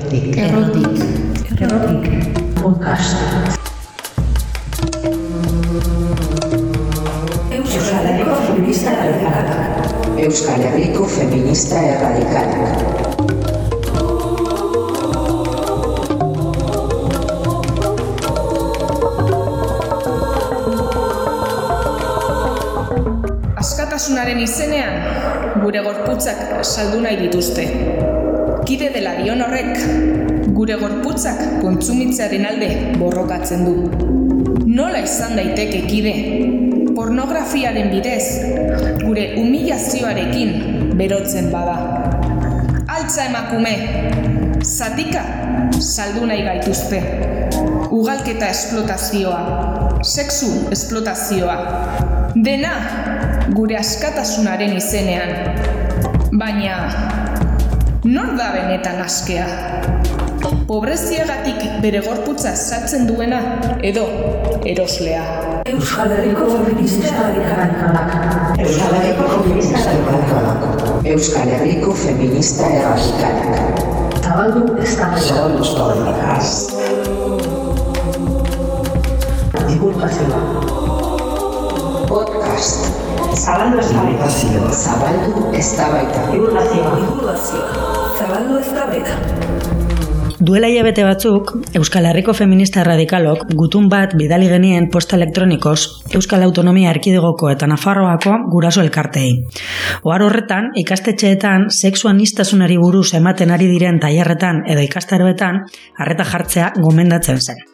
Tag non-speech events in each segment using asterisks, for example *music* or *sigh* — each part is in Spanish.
Errotik. Errotik. Errotik. Podcast. Euskal Herriko Feminista Erradikalak. Euskal Herriko Feminista Erradikalak. askatasunaren izenean gure gorputzak saldu nahi dituzte. Kide dela dion horrek, gure gorputzak kontsumitzearen alde borrokatzen du. Nola izan daiteke kide? Pornografiaren bidez, gure humilazioarekin berotzen bada. Altza emakume, zatika saldu nahi gaituzte. Ugalketa esplotazioa, sexu esplotazioa, dena gure askatasunaren izenean. Baina, nor da benetan askea? Pobreziagatik bere gorputza sartzen duena edo eroslea. Euskal Herriko Feminista Erradikalak. Euskal Herriko Feminista Erradikalak. Euskal Herriko Feminista Erradikalak. Zabaldu ez da Zabaldu ez da Divulgazioa. Podcast. Zabaldu ez da Zabaldu ez da baita. Divulgazioa. Divulgazioa. Zabaldu ez da Duela hilabete batzuk, Euskal Herriko Feminista Radikalok gutun bat bidali genien posta elektronikoz Euskal Autonomia Erkidegoko eta Nafarroako guraso elkartei. Ohar horretan, ikastetxeetan sexuan buruz ematen ari diren tailerretan edo ikastaroetan harreta jartzea gomendatzen zen.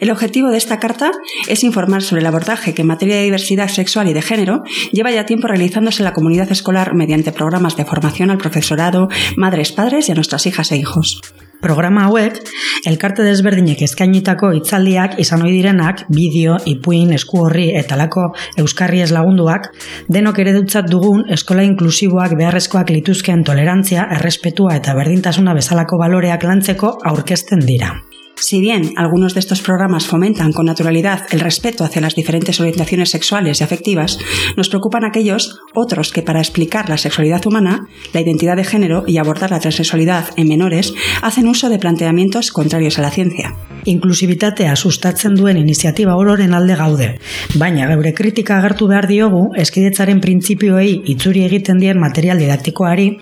El objetivo de esta carta es informar sobre el abordaje que en materia de diversidad sexual y de género lleva ya tiempo realizándose en la comunidad escolar mediante programas de formación al profesorado, madres, padres y a nuestras hijas e hijos. Programa hauek, elkarte desberdinek eskainitako hitzaldiak izan ohi direnak, bideo, ipuin, esku horri eta lako euskarri ez lagunduak, denok ere dutzat dugun eskola inklusiboak beharrezkoak lituzkeen tolerantzia, errespetua eta berdintasuna bezalako baloreak lantzeko aurkezten dira. Si bien algunos de estos programas fomentan con naturalidad el respeto hacia las diferentes orientaciones sexuales y afectivas, nos preocupan aquellos otros que para explicar la sexualidad humana, la identidad de género y abordar la transexualidad en menores hacen uso de planteamientos contrarios a la ciencia. Inklusibitatea sustatzen duen iniziatiba ororen alde gaude, baina geure kritika agertu behar diogu eskidetzaren printzipioei itzuri egiten dien material didaktikoari,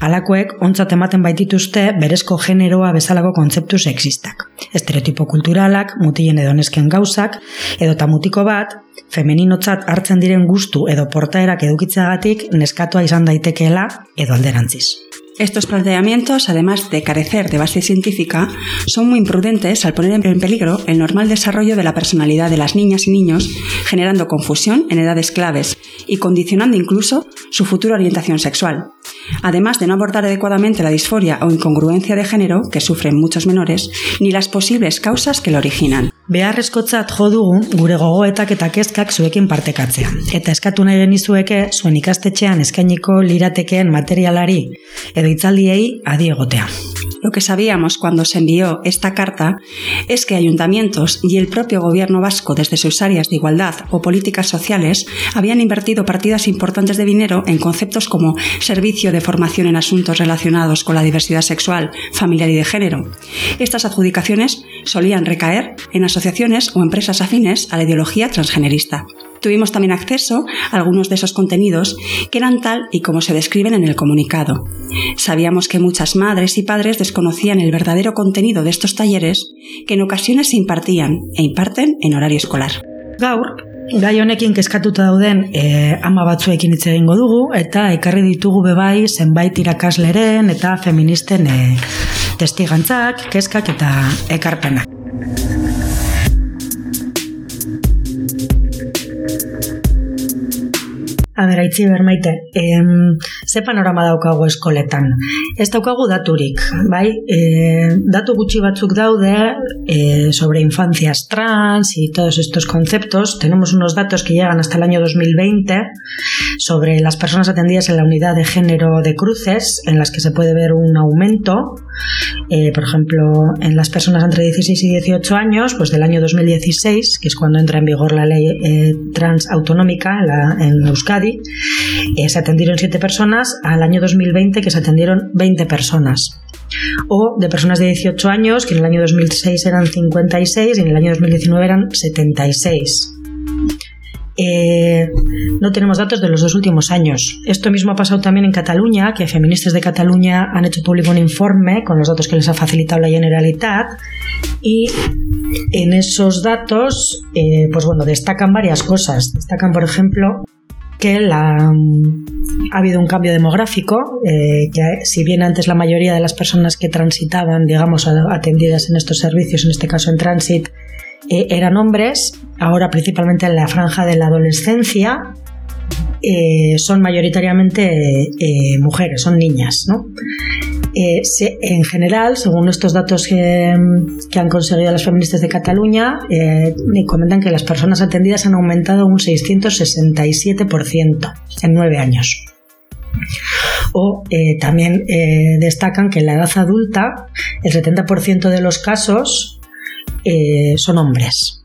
alakoek ontzat ematen baitituzte berezko generoa bezalako kontzeptu sexistak estereotipo kulturalak, mutilen edo nesken gauzak, edo ta mutiko bat, femeninotzat hartzen diren gustu edo portaerak edukitzeagatik neskatua izan daitekeela edo alderantziz. Estos planteamientos, además de carecer de base científica, son muy imprudentes al poner en peligro el normal desarrollo de la personalidad de las niñas y niños, generando confusión en edades claves y condicionando incluso su futura orientación sexual. Además de no abordar adecuadamente la disforia o incongruencia de género que sufren muchos menores, ni las posibles causas que lo originan. Beharrezkotzat jo dugu gure gogoetak eta kezkak zuekin partekatzea. Eta eskatu nahi genizueke zuen ikastetxean eskainiko liratekeen materialari edo hitzaldiei adiegotea. Lo que sabíamos cuando se envió esta carta es que ayuntamientos y el propio gobierno vasco desde sus áreas de igualdad o políticas sociales habían invertido partidas importantes de dinero en conceptos como servicio de formación en asuntos relacionados con la diversidad sexual, familiar y de género. Estas adjudicaciones solían recaer en asociaciones o empresas afines a la ideología transgenerista. Tuvimos también acceso a algunos de esos contenidos que eran tal y como se describen en el comunicado. Sabíamos que muchas madres y padres desconocían el verdadero contenido de estos talleres que en ocasiones se impartían e imparten en horario escolar. Gaur, gai honekin kezkatuta dauden e, ama batzuekin hitz egingo dugu eta ekarri ditugu bebai zenbait irakasleren eta feministen e, testigantzak, kezkak eta ekarpenak. A ber, aitzi bermaite, em, ze panorama daukagu eskoletan? Ez daukagu daturik, bai? E, datu gutxi batzuk daude e, sobre infancias trans y todos estos conceptos. Tenemos unos datos que llegan hasta el año 2020 sobre las personas atendidas en la unidad de género de cruces, en las que se puede ver un aumento. Eh, por ejemplo, en las personas entre 16 y 18 años, pues del año 2016, que es cuando entra en vigor la ley eh, trans autonómica en Euskadi, eh, se atendieron 7 personas, al año 2020 que se atendieron 20 personas. o de personas de 18 años, que en el año 2006 eran 56 y en el año 2019 eran 76. Eh, no tenemos datos de los dos últimos años. Esto mismo ha pasado también en Cataluña, que feministas de Cataluña han hecho público un informe con los datos que les ha facilitado la Generalitat y en esos datos, eh, pues bueno, destacan varias cosas. Destacan, por ejemplo, que la, ha habido un cambio demográfico, eh, que si bien antes la mayoría de las personas que transitaban, digamos, atendidas en estos servicios, en este caso en Transit, eh, eran hombres, ahora principalmente en la franja de la adolescencia, eh, son mayoritariamente mujeres, son niñas, ¿no? Eh, en general, según estos datos que, han conseguido las feministas de Cataluña, eh, comentan que las personas atendidas han aumentado un 667% en nueve años. O eh, también destacan que en la edad adulta, el 70% de los casos eh, son hombres.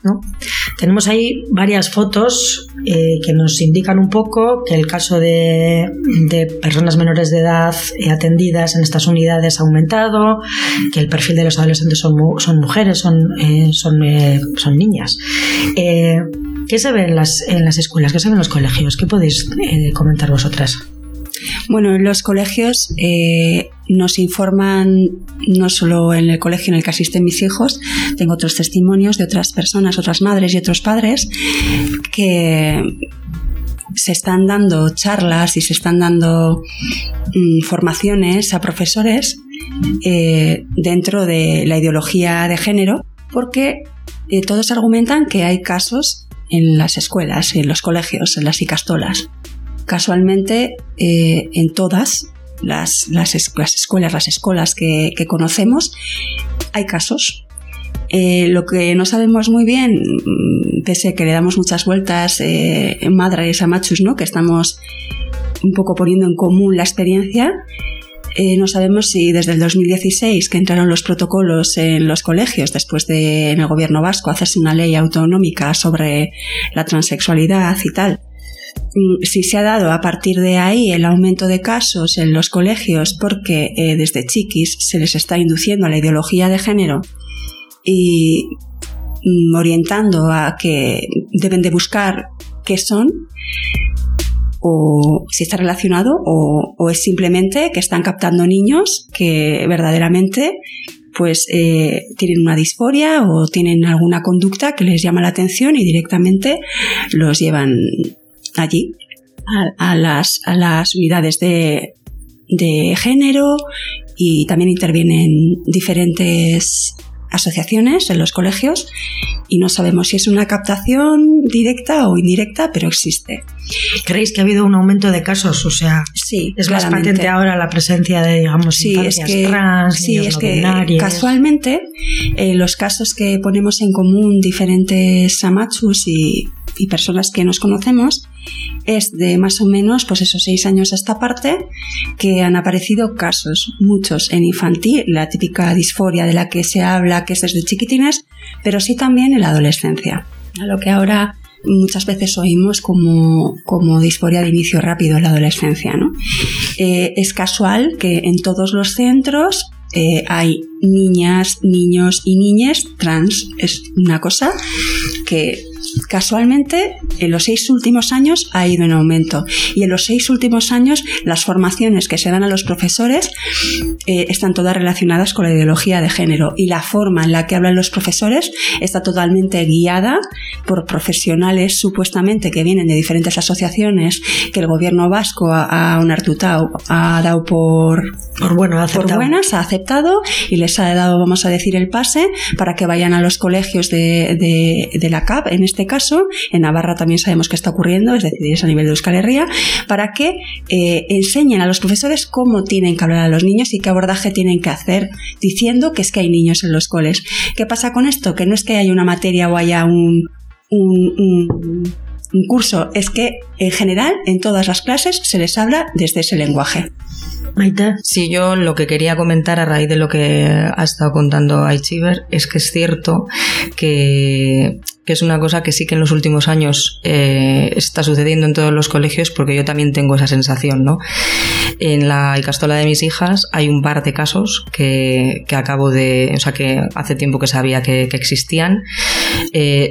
Tenemos ahí varias fotos eh, que nos indican un poco que el caso de, personas menores de edad eh, atendidas en estas unidades ha aumentado, que el perfil de los adolescentes son, son mujeres, son, son, son niñas. ¿Qué se ve en las, en las escuelas? ¿Qué se ve en los colegios? ¿Qué podéis comentar vosotras? Bueno, en los colegios nos informan, no solo en el colegio en el que asisten mis hijos, tengo otros testimonios de otras personas, otras madres y otros padres que se están dando charlas y se están dando mm, formaciones a profesores eh, dentro de la ideología de género, porque eh, todos argumentan que hay casos en las escuelas, en los colegios, en las icastolas, Casualmente, eh, en todas las, escuelas, las escuelas que, conocemos, hay casos. Eh, lo que no sabemos muy bien, mm, pese que le damos muchas vueltas eh, madres a machos, ¿no? que estamos un poco poniendo en común la experiencia, no sabemos si desde el 2016 que entraron los protocolos en los colegios después de en el gobierno vasco hacerse una ley autonómica sobre la transexualidad y tal, si se ha dado a partir de ahí el aumento de casos en los colegios porque eh, desde chiquis se les está induciendo a la ideología de género y mm, orientando a que deben de buscar qué son o si está relacionado o, es simplemente que están captando niños que verdaderamente pues eh, tienen una disforia o tienen alguna conducta que les llama la atención y directamente los llevan allí a, las, a las unidades de, de género y también intervienen diferentes asociaciones en los colegios y no sabemos si es una captación directa o indirecta, pero existe. ¿Creéis que ha habido un aumento de casos? O sea, sí, es más patente ahora la presencia de, digamos, sí, es que, trans, sí, es que casualmente eh, los casos que ponemos en común diferentes samachus y y personas que nos conocemos es de más o menos, pues esos seis años a esta parte, que han aparecido casos, muchos en infantil, la típica disforia de la que se habla, que es desde chiquitines, pero sí también en la adolescencia, a lo que ahora muchas veces oímos como, como disforia de inicio rápido en la adolescencia. ¿no? Eh, es casual que en todos los centros eh, hay niñas, niños y niñas trans. Es una cosa que casualmente en los seis últimos años ha ido en aumento. Y en los seis últimos años las formaciones que se dan a los profesores eh, están todas relacionadas con la ideología de género. Y la forma en la que hablan los profesores está totalmente guiada por profesionales supuestamente que vienen de diferentes asociaciones que el gobierno vasco ha, ha dado por, por, bueno, por buenas, ha aceptado y les ha dado, vamos a decir, el pase para que vayan a los colegios de, de, de la CAP en este caso, en Navarra también sabemos que está ocurriendo, es decir, es a nivel de Euskal Herria, para que eh, enseñen a los profesores cómo tienen que hablar a los niños y qué abordaje tienen que hacer, diciendo que es que hay niños en los coles. ¿Qué pasa con esto? Que no es que haya una materia o haya un, un, un curso, es que en general en todas las clases se les habla desde ese lenguaje. Maite. Sí, yo lo que quería comentar a raíz de lo que ha estado contando Aichiver es que es cierto que, que es una cosa que sí que en los últimos años eh, está sucediendo en todos los colegios porque yo también tengo esa sensación, ¿no? En la Icastola de mis hijas hay un par de casos que, que acabo de, o sea, que hace tiempo que sabía que, que existían. Eh,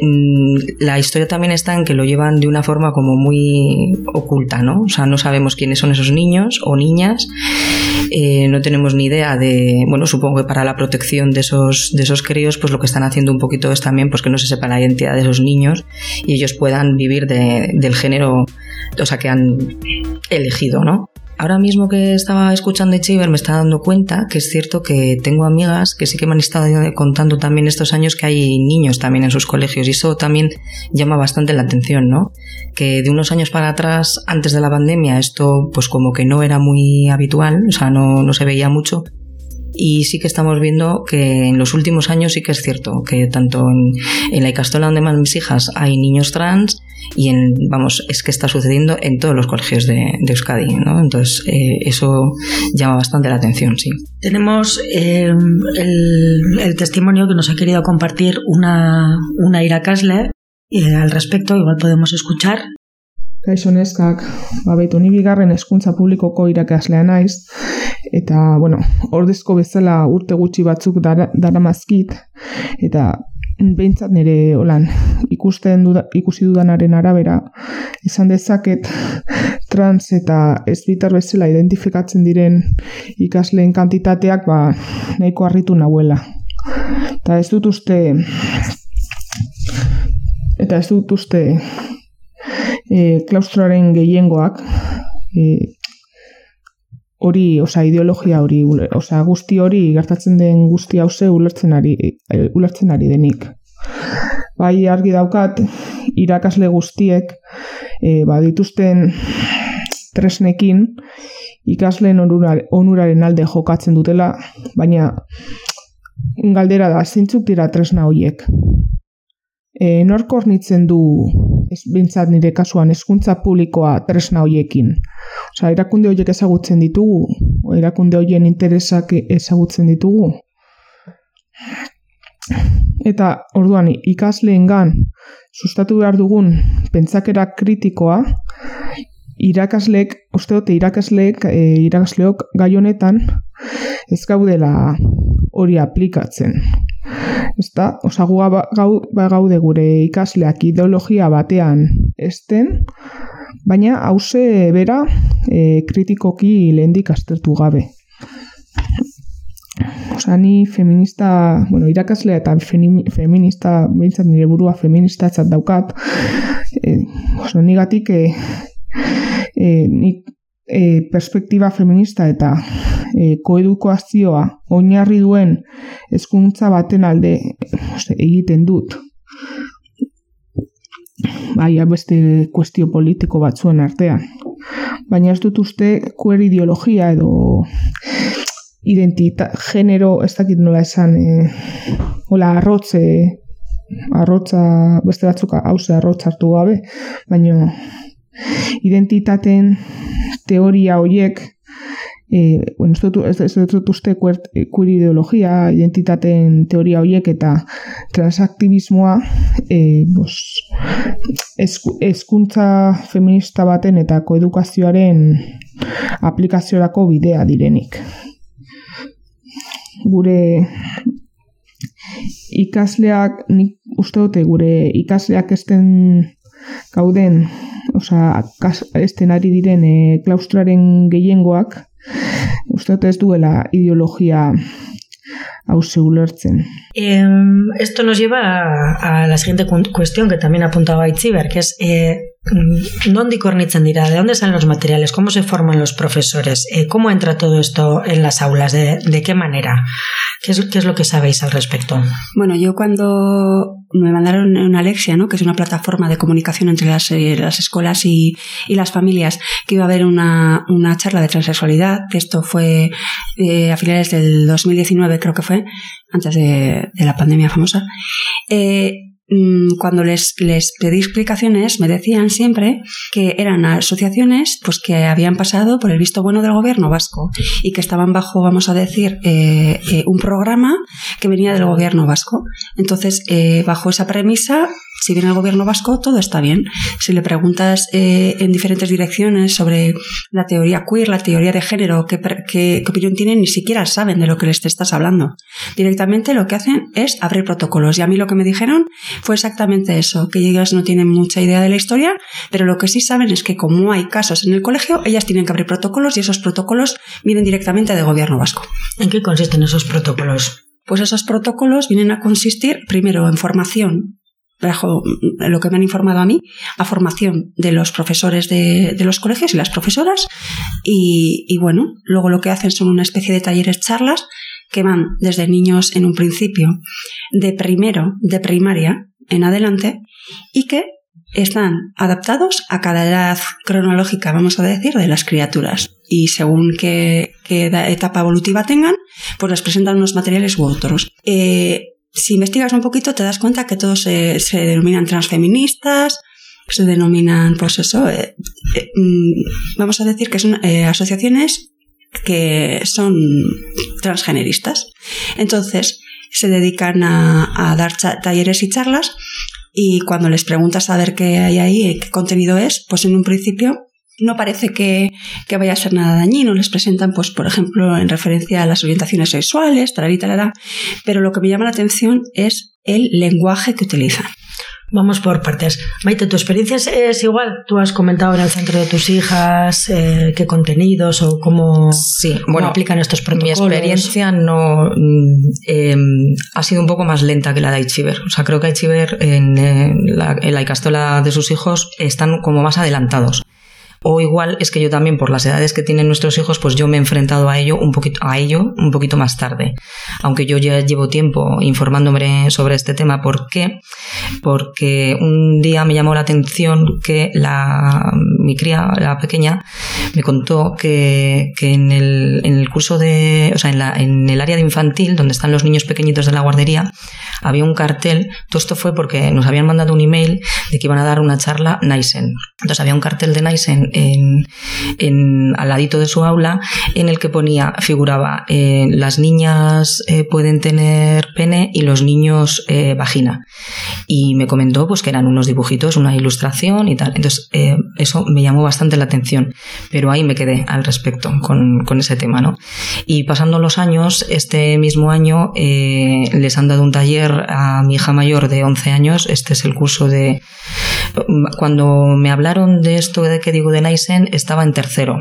la historia también está en que lo llevan de una forma como muy oculta, ¿no? O sea, no sabemos quiénes son esos niños o niñas eh, no tenemos ni idea de, bueno, supongo que para la protección de esos, de esos críos, pues lo que están haciendo un poquito es también pues que no se sepa la identidad de esos niños y ellos puedan vivir de, del género, o sea, que han elegido, ¿no? Ahora mismo que estaba escuchando Echiver me está dando cuenta que es cierto que tengo amigas que sí que me han estado contando también estos años que hay niños también en sus colegios y eso también llama bastante la atención, ¿no? Que de unos años para atrás, antes de la pandemia, esto pues como que no era muy habitual, o sea, no, no se veía mucho y sí que estamos viendo que en los últimos años sí que es cierto que tanto en, en la Icastola donde más mis hijas hay niños trans y en, vamos, es que está sucediendo en todos los colegios de, de Euskadi, ¿no? Entonces, eh, eso llama bastante la atención, sí. Tenemos eh, el, testimonio que nos ha querido compartir una, una irakasle eh, al respecto, igual podemos escuchar. Kaixo neskak, babetu ni bigarren hezkuntza publikoko irakaslea naiz, eta, bueno, ordezko bezala urte gutxi batzuk dara, daramazkit, eta behintzat nire olan ikusten duda, ikusi dudanaren arabera izan dezaket trans eta ez bitar bezala identifikatzen diren ikasleen kantitateak ba, nahiko harritu nahuela. Eta ez dut uste eta ez dut uste e, klaustraren gehiengoak e, hori, osa, ideologia hori, osa, guzti hori, gertatzen den guzti hause ulertzen ari, e, ulertzen ari denik. Bai, argi daukat, irakasle guztiek, e, badituzten tresnekin, ikasleen onuraren alde jokatzen dutela, baina galdera da, zintzuk dira tresna horiek. E, norko hornitzen du ez bintzat nire kasuan hezkuntza publikoa tresna hoiekin. Osa, erakunde horiek ezagutzen ditugu, erakunde horien interesak ezagutzen ditugu. Eta orduan ikasleengan sustatu behar dugun pentsakera kritikoa irakasleek, uste dute irakasleek, e, irakasleok gai honetan ez gaudela hori aplikatzen. Ezta, osa gu ba, gau, ba gaude gure ikasleak ideologia batean esten, baina hause bera e, kritikoki lehendik aztertu gabe. Osa, ni feminista, bueno, irakaslea eta feminista, behintzat nire burua feminista daukat, e, oso, nigatik e, e, nik e, perspektiba feminista eta e, koedukoazioa oinarri duen hezkuntza baten alde ose, egiten dut. Bai, beste kuestio politiko batzuen artean. Baina ez dut uste kuer ideologia edo identita, genero, ez dakit nola esan, e, hola, arrotze, arrotza, beste batzuk hauze arrotza hartu gabe, baina identitaten teoria hoiek e, bueno, ez dut, ez, ez dut uste kuert, kuer ideologia, identitaten teoria hoiek eta transaktivismoa e, bos, eskuntza feminista baten eta koedukazioaren aplikaziorako bidea direnik. Gure ikasleak nik uste dute gure ikasleak esten gauden osea esten ari diren e, klaustraren gehiengoak uste ez duela ideologia hau ulertzen. Eh, esto nos lleva a, a la siguiente cuestión que también apuntaba Itziber, que es eh, ¿dónde cornitzen dirá? ¿De dónde salen los materiales? ¿Cómo se forman los profesores? Eh, ¿Cómo entra todo esto en las aulas? ¿De, de qué manera? ¿Qué es, ¿Qué es, lo que sabéis al respecto? Bueno, yo cuando me mandaron una Alexia, ¿no? que es una plataforma de comunicación entre las, eh, las escuelas y, y, las familias, que iba a haber una, una charla de transexualidad, esto fue eh, a finales del 2019, creo que fue, antes de, de la pandemia famosa. Eh, cuando les, les pedí explicaciones, me decían siempre que eran asociaciones pues, que habían pasado por el visto bueno del gobierno vasco y que estaban bajo, vamos a decir, eh, eh, un programa que venía del gobierno vasco. Entonces, eh, bajo esa premisa, si viene el gobierno vasco, todo está bien. Si le preguntas eh, en diferentes direcciones sobre la teoría queer, la teoría de género, qué, qué, qué, opinión tienen, ni siquiera saben de lo que les te estás hablando. Directamente lo que hacen es abrir protocolos. Y a mí lo que me dijeron fue exactamente eso, que ellas no tienen mucha idea de la historia, pero lo que sí saben es que como hay casos en el colegio, ellas tienen que abrir protocolos y esos protocolos vienen directamente del gobierno vasco. ¿En qué consisten esos protocolos? Pues esos protocolos vienen a consistir primero en formación bajo lo que me han informado a mí, a formación de los profesores de, los colegios y las profesoras. Y, y, bueno, luego lo que hacen son una especie de talleres charlas que van desde niños en un principio, de primero, de primaria en adelante, y que están adaptados a cada edad cronológica, vamos a decir, de las criaturas. Y según qué, qué etapa evolutiva tengan, pues les presentan unos materiales u otros. Eh, si investigas un poquito te das cuenta que todos se, se denominan transfeministas, se denominan, pues eso, eh, eh, vamos a decir que son eh, asociaciones que son transgeneristas. Entonces, se dedican a, a dar talleres y charlas y cuando les preguntas a ver qué hay ahí, qué contenido es, pues en un principio no parece que, que, vaya a ser nada dañino. Les presentan, pues, por ejemplo, en referencia a las orientaciones sexuales, tal talará, pero lo que me llama la atención es el lenguaje que utilizan. Vamos por partes. Maite, ¿tu experiencia es, es igual? Tú has comentado en el centro de tus hijas eh, qué contenidos o cómo, sí, cómo bueno, aplican estos protocolos. Mi experiencia no eh, ha sido un poco más lenta que la de Aichiver. O sea, creo que Aichiver en, en, la, en la Icastola de sus hijos están como más adelantados o igual es que yo también por las edades que tienen nuestros hijos pues yo me he enfrentado a ello un poquito a ello un poquito más tarde. Aunque yo ya llevo tiempo informándome sobre este tema ¿por qué? porque un día me llamó la atención que la mi cría la pequeña me contó que, que en, el, en el curso de o sea en, la, en el área de infantil donde están los niños pequeñitos de la guardería había un cartel. Todo esto fue porque nos habían mandado un email de que iban a dar una charla Naisen. Entonces había un cartel de Naisen en, en, al ladito de su aula en el que ponía, figuraba, eh, las niñas eh, pueden tener pene y los niños eh, vagina. Y me comentó pues que eran unos dibujitos, una ilustración y tal. Entonces, eh, eso me llamó bastante la atención, pero ahí me quedé al respecto con, con ese tema, ¿no? Y pasando los años, este mismo año eh, les han dado un taller a mi hija mayor de 11 años, este es el curso de... Cuando me hablaron de esto de que digo de Estaba en tercero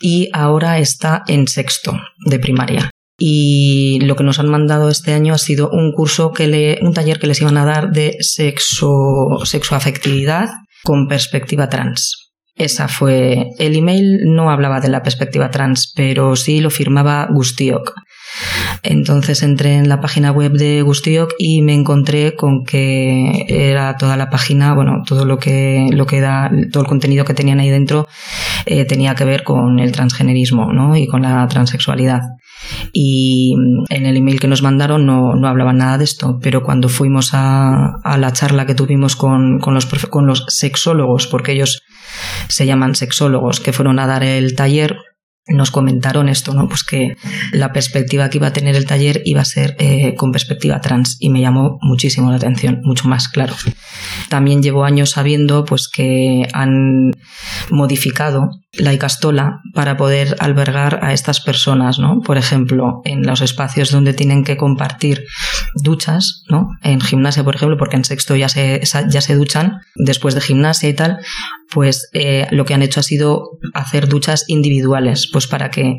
y ahora está en sexto de primaria. Y lo que nos han mandado este año ha sido un curso que le, un taller que les iban a dar de sexo, sexoafectividad con perspectiva trans. Esa fue. El email no hablaba de la perspectiva trans, pero sí lo firmaba Gustiok. Entonces entré en la página web de Gustiok y me encontré con que era toda la página, bueno, todo lo que, lo que da, todo el contenido que tenían ahí dentro eh, tenía que ver con el transgenerismo, ¿no? Y con la transexualidad. Y en el email que nos mandaron no, no hablaban nada de esto, pero cuando fuimos a, a la charla que tuvimos con, con, los, con los sexólogos, porque ellos se llaman sexólogos, que fueron a dar el taller, nos comentaron esto, ¿no? Pues que la perspectiva que iba a tener el taller iba a ser eh, con perspectiva trans y me llamó muchísimo la atención, mucho más claro. También llevo años sabiendo pues que han modificado la icastola para poder albergar a estas personas, ¿no? Por ejemplo, en los espacios donde tienen que compartir duchas, ¿no? En gimnasia, por ejemplo, porque en sexto ya se, ya se duchan después de gimnasia y tal, pues eh, lo que han hecho ha sido hacer duchas individuales, pues para que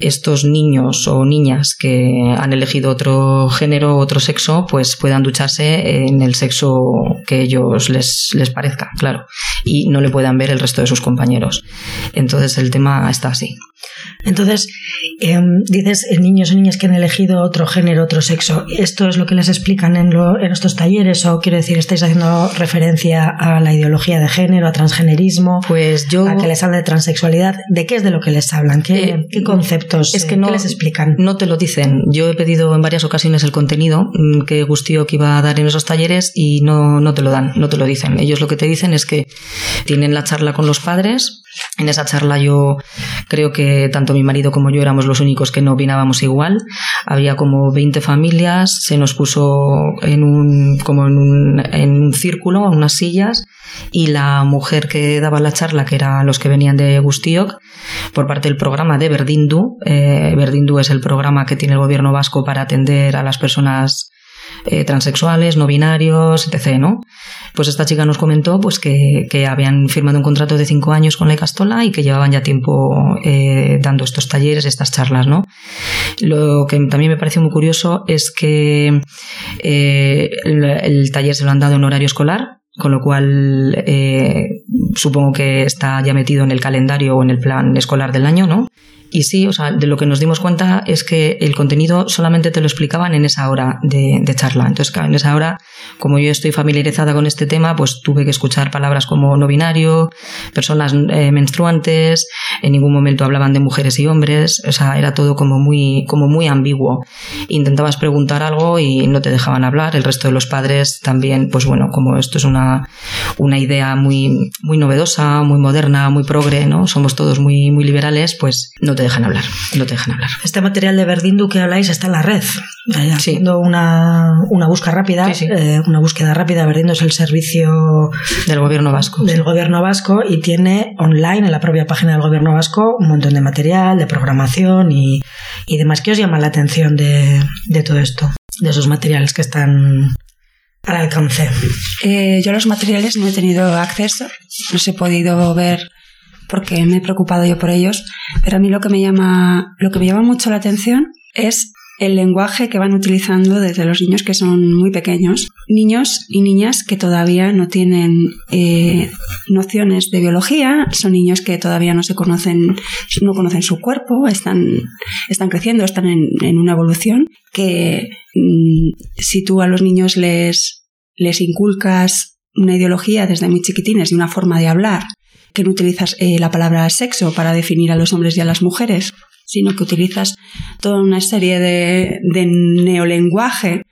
estos niños o niñas que han elegido otro género, otro sexo, pues puedan ducharse en el sexo que ellos les, les parezca, claro, y no le puedan ver el resto de sus compañeros. Entonces el tema está así. Entonces, eh, dices niños o niñas que han elegido otro género, otro sexo. ¿Esto es lo que les explican en, lo, en estos talleres? ¿O quiero decir, estáis haciendo referencia a la ideología de género, a transgenerismo, Pues yo... a que les hablen de transexualidad. ¿De qué es de lo que les hablan? ¿Qué, Eh, qué conceptos? Es que eh, no ¿Qué les explican? No te lo dicen. Yo he pedido en varias ocasiones el contenido mm, que Gustío que iba a dar en esos talleres y no, no te lo dan, no te lo dicen. Ellos lo que te dicen es que tienen la charla con los padres. En esa charla yo creo que tanto mi marido como yo éramos los únicos que no opinábamos igual. Había como 20 familias, se nos puso en un, como en un, en un círculo, a unas sillas, y la mujer que daba la charla, que eran los que venían de Gustíoc, por parte del programa de Verdindu. Eh, Verdindu es el programa que tiene el gobierno vasco para atender a las personas eh, transexuales, no binarios, etc. ¿no? Pues esta chica nos comentó pues, que, que habían firmado un contrato de cinco años con la Icastola y que llevaban ya tiempo eh, dando estos talleres, estas charlas. ¿no? Lo que también me pareció muy curioso es que eh, el, el taller se lo han dado en horario escolar, con lo cual eh, supongo que está ya metido en el calendario o en el plan escolar del año, ¿no? Y sí, o sea, de lo que nos dimos cuenta es que el contenido solamente te lo explicaban en esa hora de, charla. Entonces, en esa hora, como yo estoy familiarizada con este tema, pues tuve que escuchar palabras como no binario, personas eh, menstruantes, en ningún momento hablaban de mujeres y hombres, o sea, era todo como muy, como muy ambiguo. Intentabas preguntar algo y no te dejaban hablar, el resto de los padres también, pues bueno, como esto es una, una idea muy, muy novedosa, muy moderna, muy progre, ¿no? Somos todos muy, muy liberales, pues no te dejan hablar, no te dejan hablar. Este material de Verdindu que habláis está en la red. Eh, Sí. Haciendo una, una búsqueda rápida. Sí, sí. eh, una búsqueda rápida. Verdindu es el servicio Del gobierno vasco. del gobierno vasco y tiene online en la propia página del gobierno vasco un montón de material, de programación y, y demás. ¿Qué os llama la atención de, de todo esto? De esos materiales que están al alcance. Eh, yo a los materiales no he tenido acceso, los he podido ver porque me he preocupado yo por ellos, pero a mí lo que me llama, lo que me llama mucho la atención es el lenguaje que van utilizando desde los niños que son muy pequeños, niños y niñas que todavía no tienen eh, nociones de biología, son niños que todavía no se conocen, no conocen su cuerpo, están, están creciendo, están en, una evolución que mm, si tú a los niños les, les inculcas una ideología desde muy chiquitines y una forma de hablar, que no utilizas eh, la palabra sexo para definir a los hombres y a las mujeres, sino que utilizas toda una serie de, neolenguaje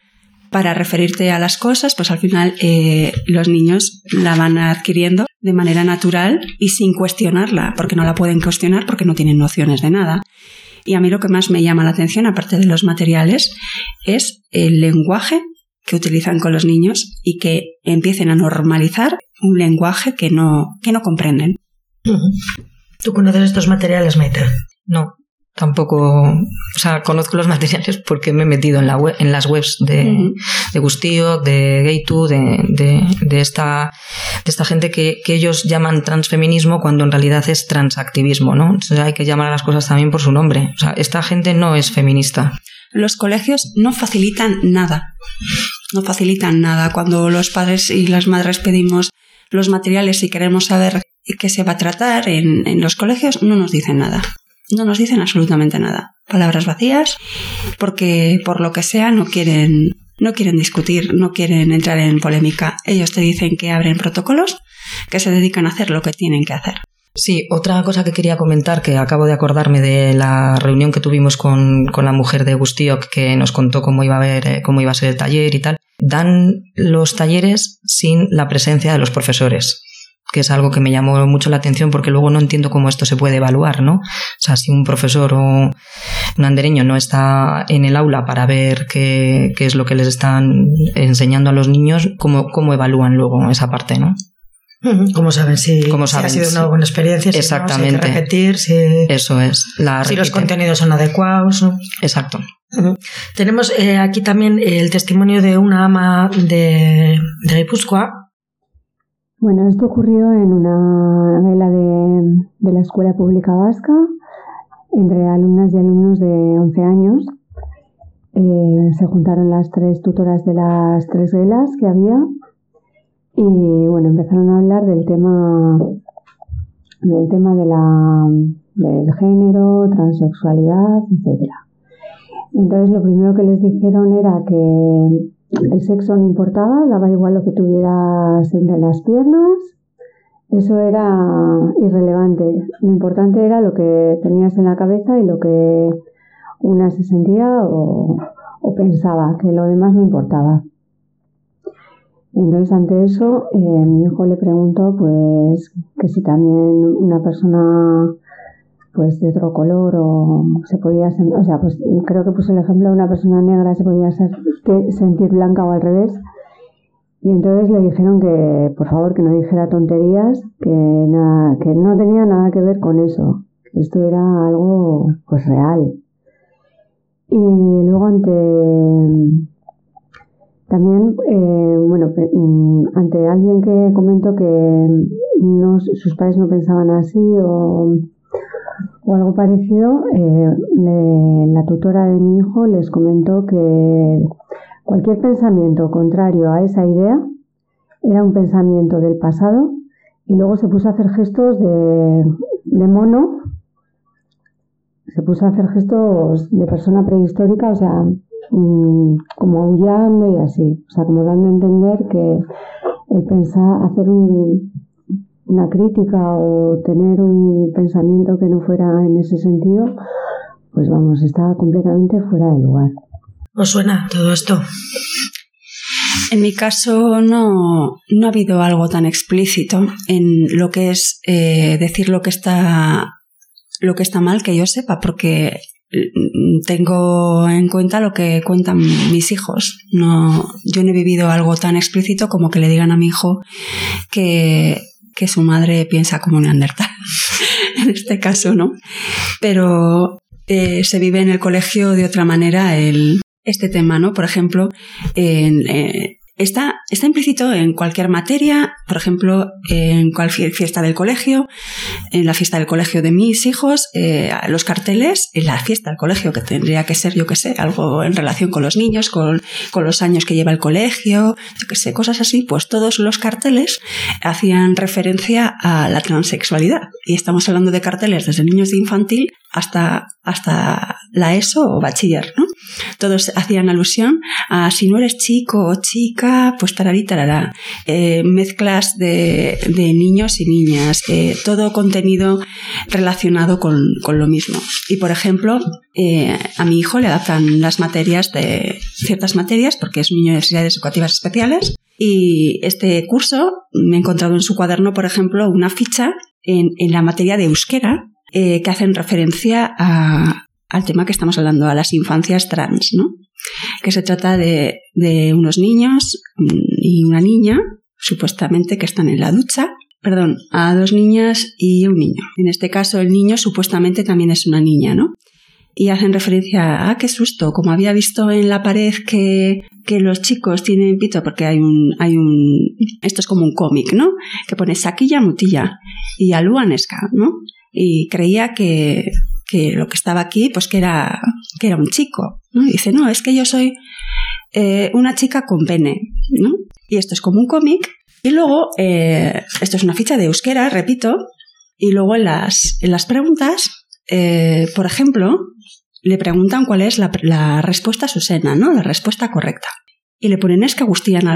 para referirte a las cosas, pues al final eh, los niños la van adquiriendo de manera natural y sin cuestionarla, porque no la pueden cuestionar porque no tienen nociones de nada. Y a mí lo que más me llama la atención, aparte de los materiales, es el lenguaje que utilizan con los niños y que empiecen a normalizar un lenguaje que no, que no comprenden. ¿Tú conoces estos materiales, Maite? No, tampoco, o sea, conozco los *laughs* materiales porque me he metido en, la web, en las webs de, Ujú. de Gustío, de Gaytu, de, de, de esta, de esta gente que, que ellos llaman transfeminismo cuando en realidad es transactivismo, ¿no? O sea, hay que llamar a las cosas también por su nombre. O sea, esta gente no es feminista. Los colegios no facilitan nada. No facilitan nada. Cuando los padres y las madres pedimos los materiales y queremos saber qué se va a tratar en, en los colegios, no nos dicen nada. No nos dicen absolutamente nada. Palabras vacías, porque por lo que sea no quieren, no quieren discutir, no quieren entrar en polémica. Ellos te dicen que abren protocolos, que se dedican a hacer lo que tienen que hacer. Sí, otra cosa que quería comentar, que acabo de acordarme de la reunión que tuvimos con, con la mujer de Gustío, que nos contó cómo iba a ver, eh, cómo iba a ser el taller y tal. Dan los talleres sin la presencia de los profesores que es algo que me llamó mucho la atención porque luego no entiendo cómo esto se puede evaluar, ¿no? O sea, si un profesor o un andereño no está en el aula para ver qué, qué es lo que les están enseñando a los niños, ¿cómo, cómo evalúan luego esa parte, ¿no? ¿Cómo saben si, ¿Cómo si ha sido una buena experiencia? Si no, si hay que Exactamente. repetir, si, Eso es. La si los contenidos son adecuados. ¿no? Exacto. Tenemos eh, aquí también el testimonio de una ama de, de Guipúzcoa. Bueno, esto ocurrió en una vela de, de la Escuela Pública Vasca entre alumnas y alumnos de 11 años. Eh, se juntaron las tres tutoras de las tres velas que había y bueno, empezaron a hablar del tema del tema de la, del género, transexualidad, etcétera. Entonces lo primero que les dijeron era que el sexo no importaba, daba igual lo que tuvieras entre las piernas, eso era irrelevante. Lo importante era lo que tenías en la cabeza y lo que una se sentía o, o pensaba, que lo demás no importaba. Entonces, ante eso, eh, mi hijo le preguntó, pues, que si también una persona, pues, de otro color o se podía, o sea, pues, creo que puso el ejemplo de una persona negra se podía sentir blanca o al revés. Y entonces le dijeron que, por favor, que no dijera tonterías, que, nada, que no tenía nada que ver con eso, que esto era algo, pues, real. Y luego ante también, eh, bueno, mm, ante alguien que comentó que sus padres no pensaban así o, algo parecido, eh, la tutora de mi hijo les comentó que cualquier pensamiento contrario a esa idea era un pensamiento del pasado y luego se puso a hacer gestos de mono, se puso a hacer gestos de persona prehistórica, o sea, Mm, como aullando y así, o sea, como dando a entender que el pensar, hacer una crítica o tener un pensamiento que no fuera en ese sentido, pues vamos, estaba completamente fuera de lugar. ¿Os suena todo esto? En mi caso no, no ha habido algo tan explícito en lo que es eh, decir lo que está lo que está mal que yo sepa, porque tengo en cuenta lo que cuentan mis hijos. No, yo no he vivido algo tan explícito como que le digan a mi hijo que, que su madre piensa como neandertal. *laughs* en este caso, ¿no? Pero eh, se vive en el colegio de otra manera el, este tema, ¿no? Por ejemplo, en, eh, Está, está implícito en cualquier materia, por ejemplo, en cualquier fiesta del colegio, en la fiesta del colegio de mis hijos, eh, los carteles, en la fiesta del colegio, que tendría que ser, yo qué sé, algo en relación con los niños, con, con los años que lleva el colegio, yo qué sé, cosas así, pues todos los carteles hacían referencia a la transexualidad. Y estamos hablando de carteles desde niños de infantil hasta, hasta la ESO o bachiller, ¿no? Todos hacían alusión a si no eres chico o chica, pues tararí tarará. Eh, mezclas de, de, niños y niñas, eh, todo contenido relacionado con, con, lo mismo. Y por ejemplo, eh, a mi hijo le adaptan las materias de ciertas materias, porque es un niño de necesidades educativas especiales, y este curso me he encontrado en su cuaderno, por ejemplo, una ficha en, en la materia de euskera, que hacen referencia a, al tema que estamos hablando, a las infancias trans, ¿no? Que se trata de, unos niños mm, y una niña, supuestamente, que están en la ducha perdón, a dos niñas y un niño. En este caso, el niño supuestamente también es una niña, ¿no? Y hacen referencia a, ah, qué susto, como había visto en la pared que, que los chicos tienen pito, porque hay un, hay un, esto es como un cómic, ¿no? Que pone saquilla mutilla y aluanesca, ¿no? Y creía que, que lo que estaba aquí, pues que era, que era un chico. ¿no? dice, no, es que yo soy eh, una chica con pene, ¿no? Y esto es como un cómic. Y luego, eh, esto es una ficha de euskera, repito, y luego en las, en las preguntas, eh, por ejemplo, le preguntan cuál es la, respuesta a Susena, ¿no? La respuesta correcta y le ponen eska guztian,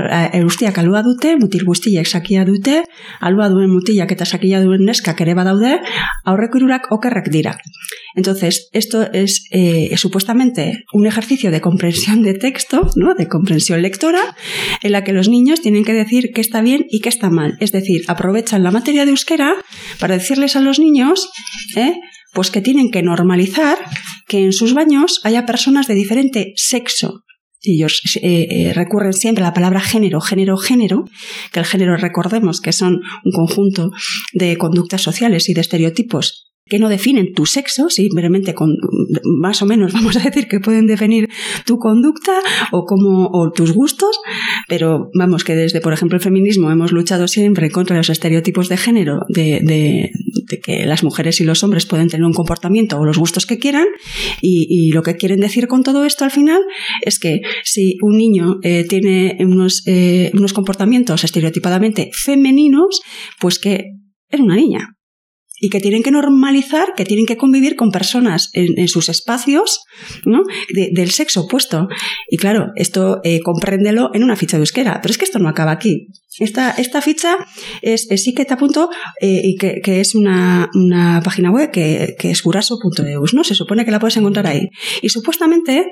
guztiak alua dute, mutil guztiak sakia dute, alua duen mutilak eta sakia duen neskak ere badaude, aurreko irurak okerrak dira. Entonces, esto es eh, supuestamente un ejercicio de comprensión de texto, ¿no? de comprensión lectora, en la que los niños tienen que decir qué está bien y qué está mal. Es decir, aprovechan la materia de euskera para decirles a los niños ¿eh? pues que tienen que normalizar que en sus baños haya personas de diferente sexo, ellos eh, eh, recurren siempre a la palabra género, género, género, que el género recordemos que son un conjunto de conductas sociales y de estereotipos que no definen tu sexo, simplemente con más o menos *laughs* vamos a decir que pueden definir tu conducta o como o tus gustos, pero vamos que desde por ejemplo el feminismo hemos luchado siempre contra los estereotipos de género, de, que las mujeres y los hombres pueden tener un comportamiento o los gustos que quieran y, lo que quieren decir con todo esto al final es que si un niño eh, tiene unos, eh, unos comportamientos estereotipadamente femeninos, pues que es una niña y que tienen que normalizar, que tienen que convivir con personas en, sus espacios ¿no? del sexo opuesto. Y claro, esto eh, compréndelo en una ficha de euskera, pero es que esto no acaba aquí. Esta, esta ficha es, es sí que te apunto eh, y que, es una, una, página web que, que es curaso.eus, ¿no? Se supone que la puedes encontrar ahí. Y supuestamente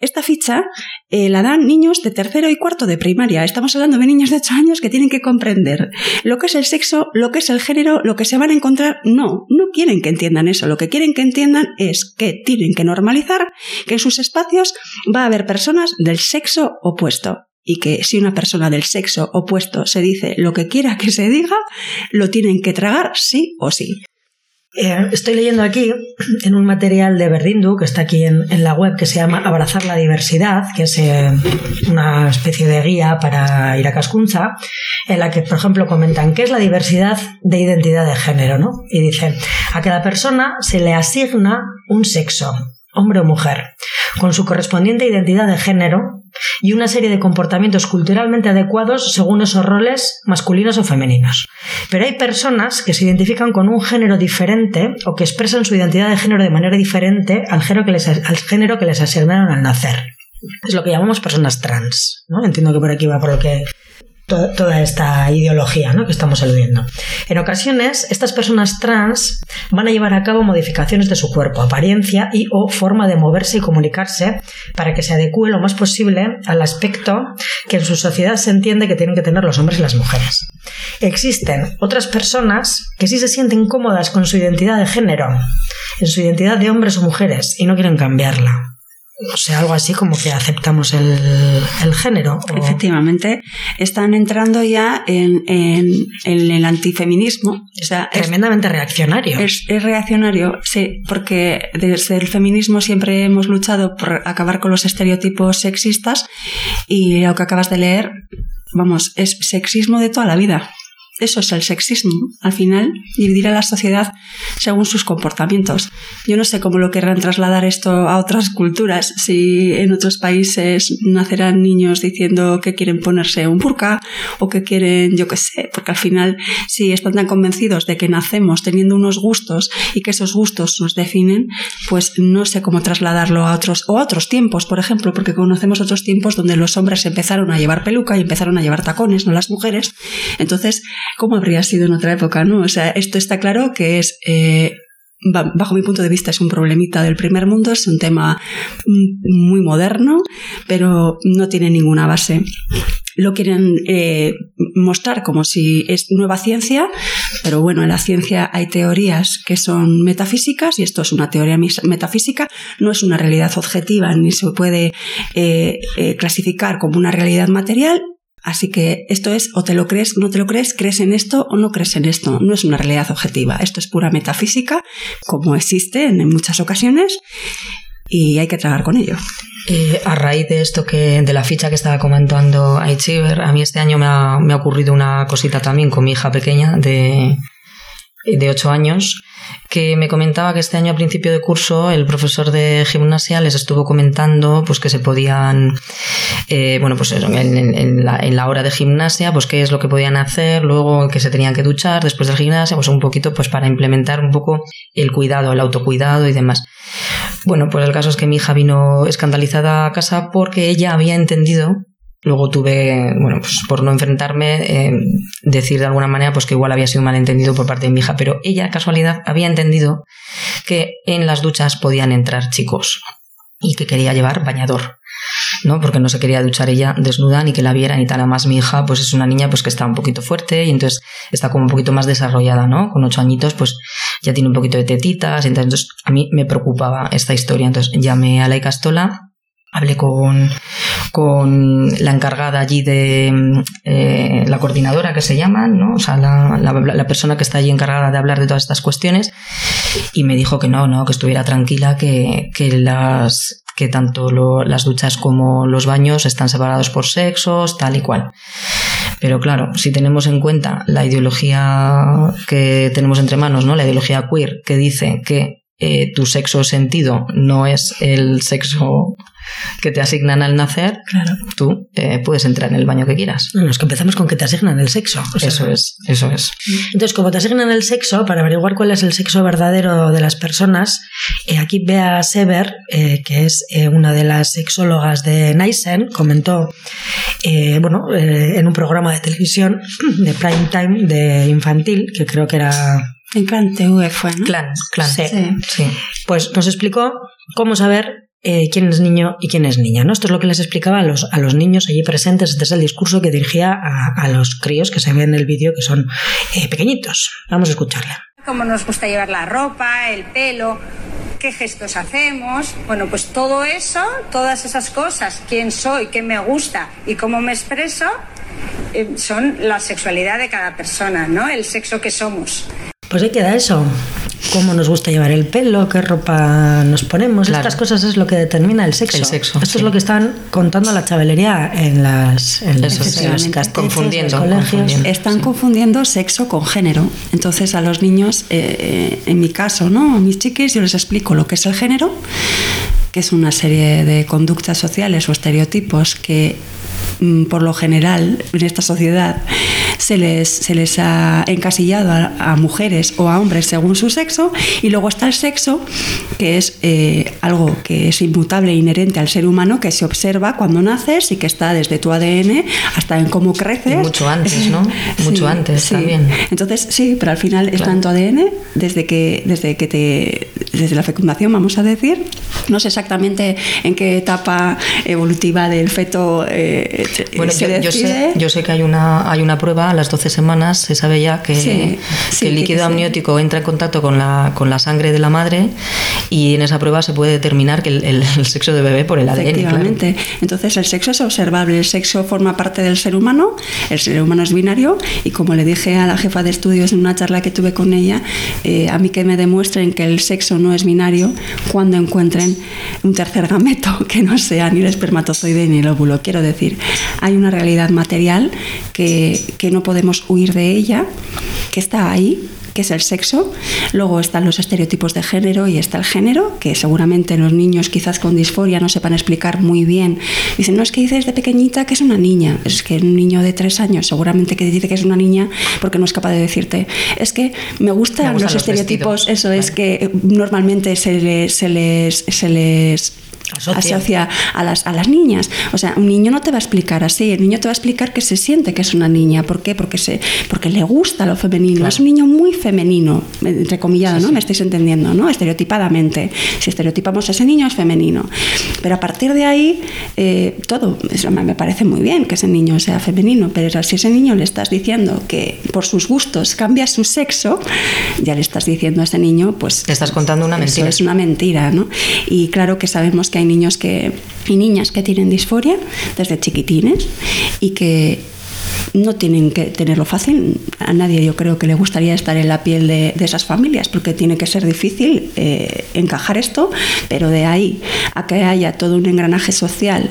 esta ficha eh, la dan niños de tercero y cuarto de primaria. Estamos hablando de niños de 8 años que tienen que comprender lo que es el sexo, lo que es el género, lo que se van a encontrar. No, no quieren que entiendan eso. Lo que quieren que entiendan es que tienen que normalizar que en sus espacios va a haber personas del sexo opuesto y que si una persona del sexo opuesto se dice lo que quiera que se diga, lo tienen que tragar sí o sí. Eh, estoy leyendo aquí *clears throat* en un material de Verdindu que está aquí en, en la web que se llama Abrazar la diversidad, que es eh, una especie de guía para ir a Cascunza, en la que, por ejemplo, comentan qué es la diversidad de identidad de género, ¿no? Y dicen, a cada persona se le asigna un sexo, hombre o mujer, con su correspondiente identidad de género y una serie de comportamientos culturalmente adecuados según esos roles masculinos o femeninos. Pero hay personas que se identifican con un género diferente o que expresan su identidad de género de manera diferente al género que les, al género que les asignaron al nacer. Es lo que llamamos personas trans. ¿no? Entiendo que por aquí va por lo que toda esta ideología ¿no? que estamos aludiendo. En ocasiones, estas personas trans van a llevar a cabo modificaciones de su cuerpo, apariencia y o forma de moverse y comunicarse para que se adecue lo más posible al aspecto que en su sociedad se entiende que tienen que tener los hombres y las mujeres. Existen otras personas que sí se sienten cómodas con su identidad de género, en su identidad de hombres o mujeres, y no quieren cambiarla o sea, algo así como que aceptamos el, el género. O... Efectivamente, están entrando ya en, en, en el antifeminismo. O sea, Tremendamente es, reaccionario. Es, es, reaccionario, sí, porque desde el feminismo siempre hemos luchado por acabar con los estereotipos sexistas y lo que acabas de leer, vamos, es sexismo de toda la vida. Eso es el sexismo. Al final, dividir a la sociedad según sus comportamientos. Yo no sé cómo lo querrán trasladar esto a otras culturas. Si en otros países nacerán niños diciendo que quieren ponerse un burka o que quieren, yo qué sé, porque al final, si están tan convencidos de que nacemos teniendo unos gustos y que esos gustos nos definen, pues no sé cómo trasladarlo a otros o a otros tiempos, por ejemplo, porque conocemos otros tiempos donde los hombres empezaron a llevar peluca y empezaron a llevar tacones, no las mujeres. Entonces, cómo habría sido en otra época, ¿no? O sea, esto está claro que es eh, bajo mi punto de vista es un problemita del primer mundo, es un tema muy moderno, pero no tiene ninguna base. Lo quieren eh, mostrar como si es nueva ciencia, pero bueno, en la ciencia hay teorías que son metafísicas y esto es una teoría metafísica, no es una realidad objetiva ni se puede eh, clasificar como una realidad material, Así que esto es o te lo crees, no te lo crees, crees en esto o no crees en esto. No es una realidad objetiva. Esto es pura metafísica, como existe en muchas ocasiones, y hay que trabajar con ello. Eh, a raíz de esto que, de la ficha que estaba comentando Aichiver, a mí este año me ha, me ha ocurrido una cosita también con mi hija pequeña de, de 8 años que me comentaba que este año a principio de curso el profesor de gimnasia les estuvo comentando pues que se podían eh, bueno pues en, la, en, la, hora de gimnasia pues qué es lo que podían hacer luego que se tenían que duchar después del gimnasia pues un poquito pues para implementar un poco el cuidado el autocuidado y demás. Bueno pues el caso es que mi hija vino escandalizada a casa porque ella había entendido Luego tuve, bueno, pues por no enfrentarme, eh, decir de alguna manera pues que igual había sido malentendido por parte de mi hija, pero ella, casualidad, había entendido que en las duchas podían entrar chicos y que quería llevar bañador. ¿no? Porque no se quería duchar ella desnuda ni que la vieran y tal. Además, mi hija, pues es una niña pues que está un poquito fuerte y entonces está como un poquito más desarrollada, ¿no? Con ocho añitos, pues ya tiene un poquito de tetitas. Entonces, a mí me preocupaba esta historia. Entonces, llamé a la Icastola hablé con, con la encargada allí de eh, la coordinadora que se llama, ¿no? O sea, la, la, persona que está allí encargada de hablar de todas estas cuestiones y me dijo que no, no, que estuviera tranquila, que, que las que tanto lo, las duchas como los baños están separados por sexos, tal y cual. Pero claro, si tenemos en cuenta la ideología que tenemos entre manos, ¿no? La ideología queer, que dice que eh, tu sexo sentido no es el sexo que te asignan al nacer, tú eh, puedes entrar en el baño que quieras. No, es que empezamos con que te asignan el sexo. o sea, Eso es, eso es. Entonces, como te asignan el sexo, para averiguar cuál es el sexo verdadero de las personas, eh, aquí Bea Sever, eh, que es eh, una de las sexólogas de Nysen, comentó eh, bueno, eh, en un programa de televisión de prime time de infantil, que creo que era En Clan TV fue, ¿no? Clan, clan. Sí. Sí. pues nos explicó cómo saber eh, quién es niño y quién es niña. ¿no? Esto es lo que les explicaba a los, a los niños allí presentes. Este es el discurso que dirigía a, a los críos que se ven en el vídeo, que son eh, pequeñitos. Vamos a escucharle. cómo nos gusta llevar la ropa, el pelo, qué gestos hacemos. Bueno, pues todo eso, todas esas cosas, quién soy, qué me gusta y cómo me expreso, eh, son la sexualidad de cada persona, ¿no? El sexo que somos. Pues ahí queda eso. Cómo nos gusta llevar el pelo, qué ropa nos ponemos. Claro. Estas cosas es lo que determina el sexo. El sexo, Esto sí. es lo que están contando la chavelería en las, en, los efectivamente. castetos, Confundiendo, en los colegios. confundiendo. Están confundiendo sexo con género. Entonces a los niños, eh, eh, en mi caso, ¿no? A mis chiquis, yo les explico lo que es el género, que es una serie de conductas sociales o estereotipos que por lo general en esta sociedad se les, se les ha encasillado a, a mujeres o a hombres según su sexo y luego está el sexo que es eh, algo que es inmutable e inherente al ser humano que se observa cuando naces y que está desde tu ADN hasta en cómo creces Y mucho antes, *laughs* ¿no? Mucho antes también. entonces, sí, pero al final está en tu ADN desde que, desde que te, desde la fecundación, vamos a decir. No sé exactamente en qué etapa evolutiva del feto eh, Bueno, se yo, yo sé, decide. yo sé que hay una, hay una prueba a las 12 semanas, se sabe ya que, Sí, que sí, el que- líquido que sí. amniótico entra en contacto con la, con la sangre de la madre y en esa prueba se puede determinar que el, el- el sexo del bebé por el ADN. claro. Efectivamente. Entonces el sexo es observable, el sexo forma parte del ser humano, el ser humano es binario y como le dije a la jefa de estudios en una charla que tuve con ella, eh, a mí que me demuestren que el sexo no es binario cuando encuentren un tercer gameto *laughs* que no sea ni el espermatozoide ni el óvulo. Quiero decir, hay una realidad material que, que no podemos huir de ella, que está ahí que es el sexo, luego están los estereotipos de género y está el género, que seguramente los niños quizás con disforia no sepan explicar muy bien. Dicen, no es que dices de pequeñita que es una niña, es que un niño de tres años seguramente que dice que es una niña porque no es capaz de decirte, es que me gustan, Me gustan los, los estereotipos, vestidos". eso es que eh, normalmente se les, se les, se les Asocia. asocia a las, a las niñas. O sea, un niño no te va a explicar así, el niño te va a explicar que se siente que es una niña. ¿Por qué? Porque, se, porque le gusta lo femenino. Es un niño muy femenino, entrecomillado, ¿no? Me estáis entendiendo, ¿no? Estereotipadamente. Si estereotipamos a ese niño es femenino. Pero a partir de ahí, eh, todo, eso me parece muy bien que ese niño sea femenino, pero si a ese niño le estás diciendo que por sus gustos cambia su sexo, ya le estás diciendo a ese niño, pues... Te estás contando una eso mentira. es una mentira, ¿no? Y claro que sabemos que hay niños que y niñas que tienen disforia desde chiquitines y que no tienen que tenerlo fácil. A nadie yo creo que le gustaría estar en la piel de, esas familias porque tiene que ser difícil eh, encajar esto, pero de ahí a que haya todo un engranaje social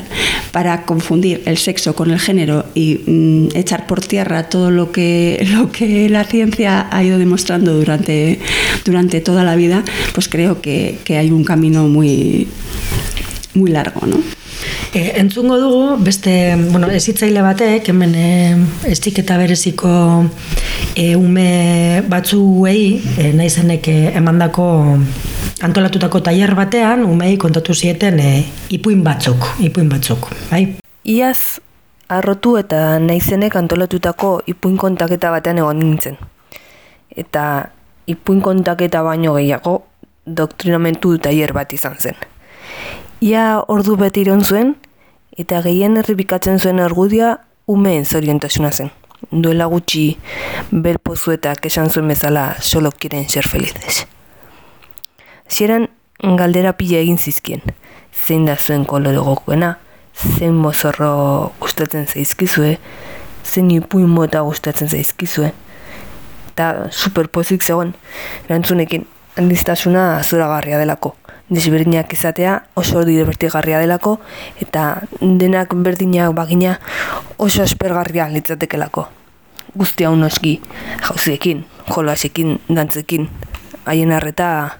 para confundir el sexo con el género y mm, echar por tierra todo lo que, *laughs* lo que la ciencia ha ido demostrando durante, durante toda la vida, pues creo que, que hay un camino muy, muy largo, ¿no? E, entzungo dugu, beste, bueno, ezitzaile batek, hemen e, estiketa bereziko e, ume batzuei, e, naizenek e, emandako antolatutako tailer batean, umei kontatu zieten e, ipuin batzuk, ipuin batzuk, bai? Iaz, arrotu eta naizenek antolatutako ipuin kontaketa batean egon nintzen. Eta ipuin kontaketa baino gehiago, doktrinamentu tailer bat izan zen. Ia ordu beti iron zuen, eta gehien errepikatzen zuen argudia umeen zoriontasuna zen. Duela gutxi belpozuetak esan zuen bezala solo quieren ser felices. Zieran galdera pila egin zizkien. Zein da zuen kolore gokoena, zein mozorro gustatzen zaizkizue, zein ipuin mota gustatzen zaizkizue. Eta superpozik zegoen, erantzunekin handiztasuna zoragarria delako. Desberdinak izatea oso divertigarria delako eta denak berdinak bagina oso aspergarria litzatekelako. Guzti hau noski jauziekin, jolasekin, dantzekin, haien arreta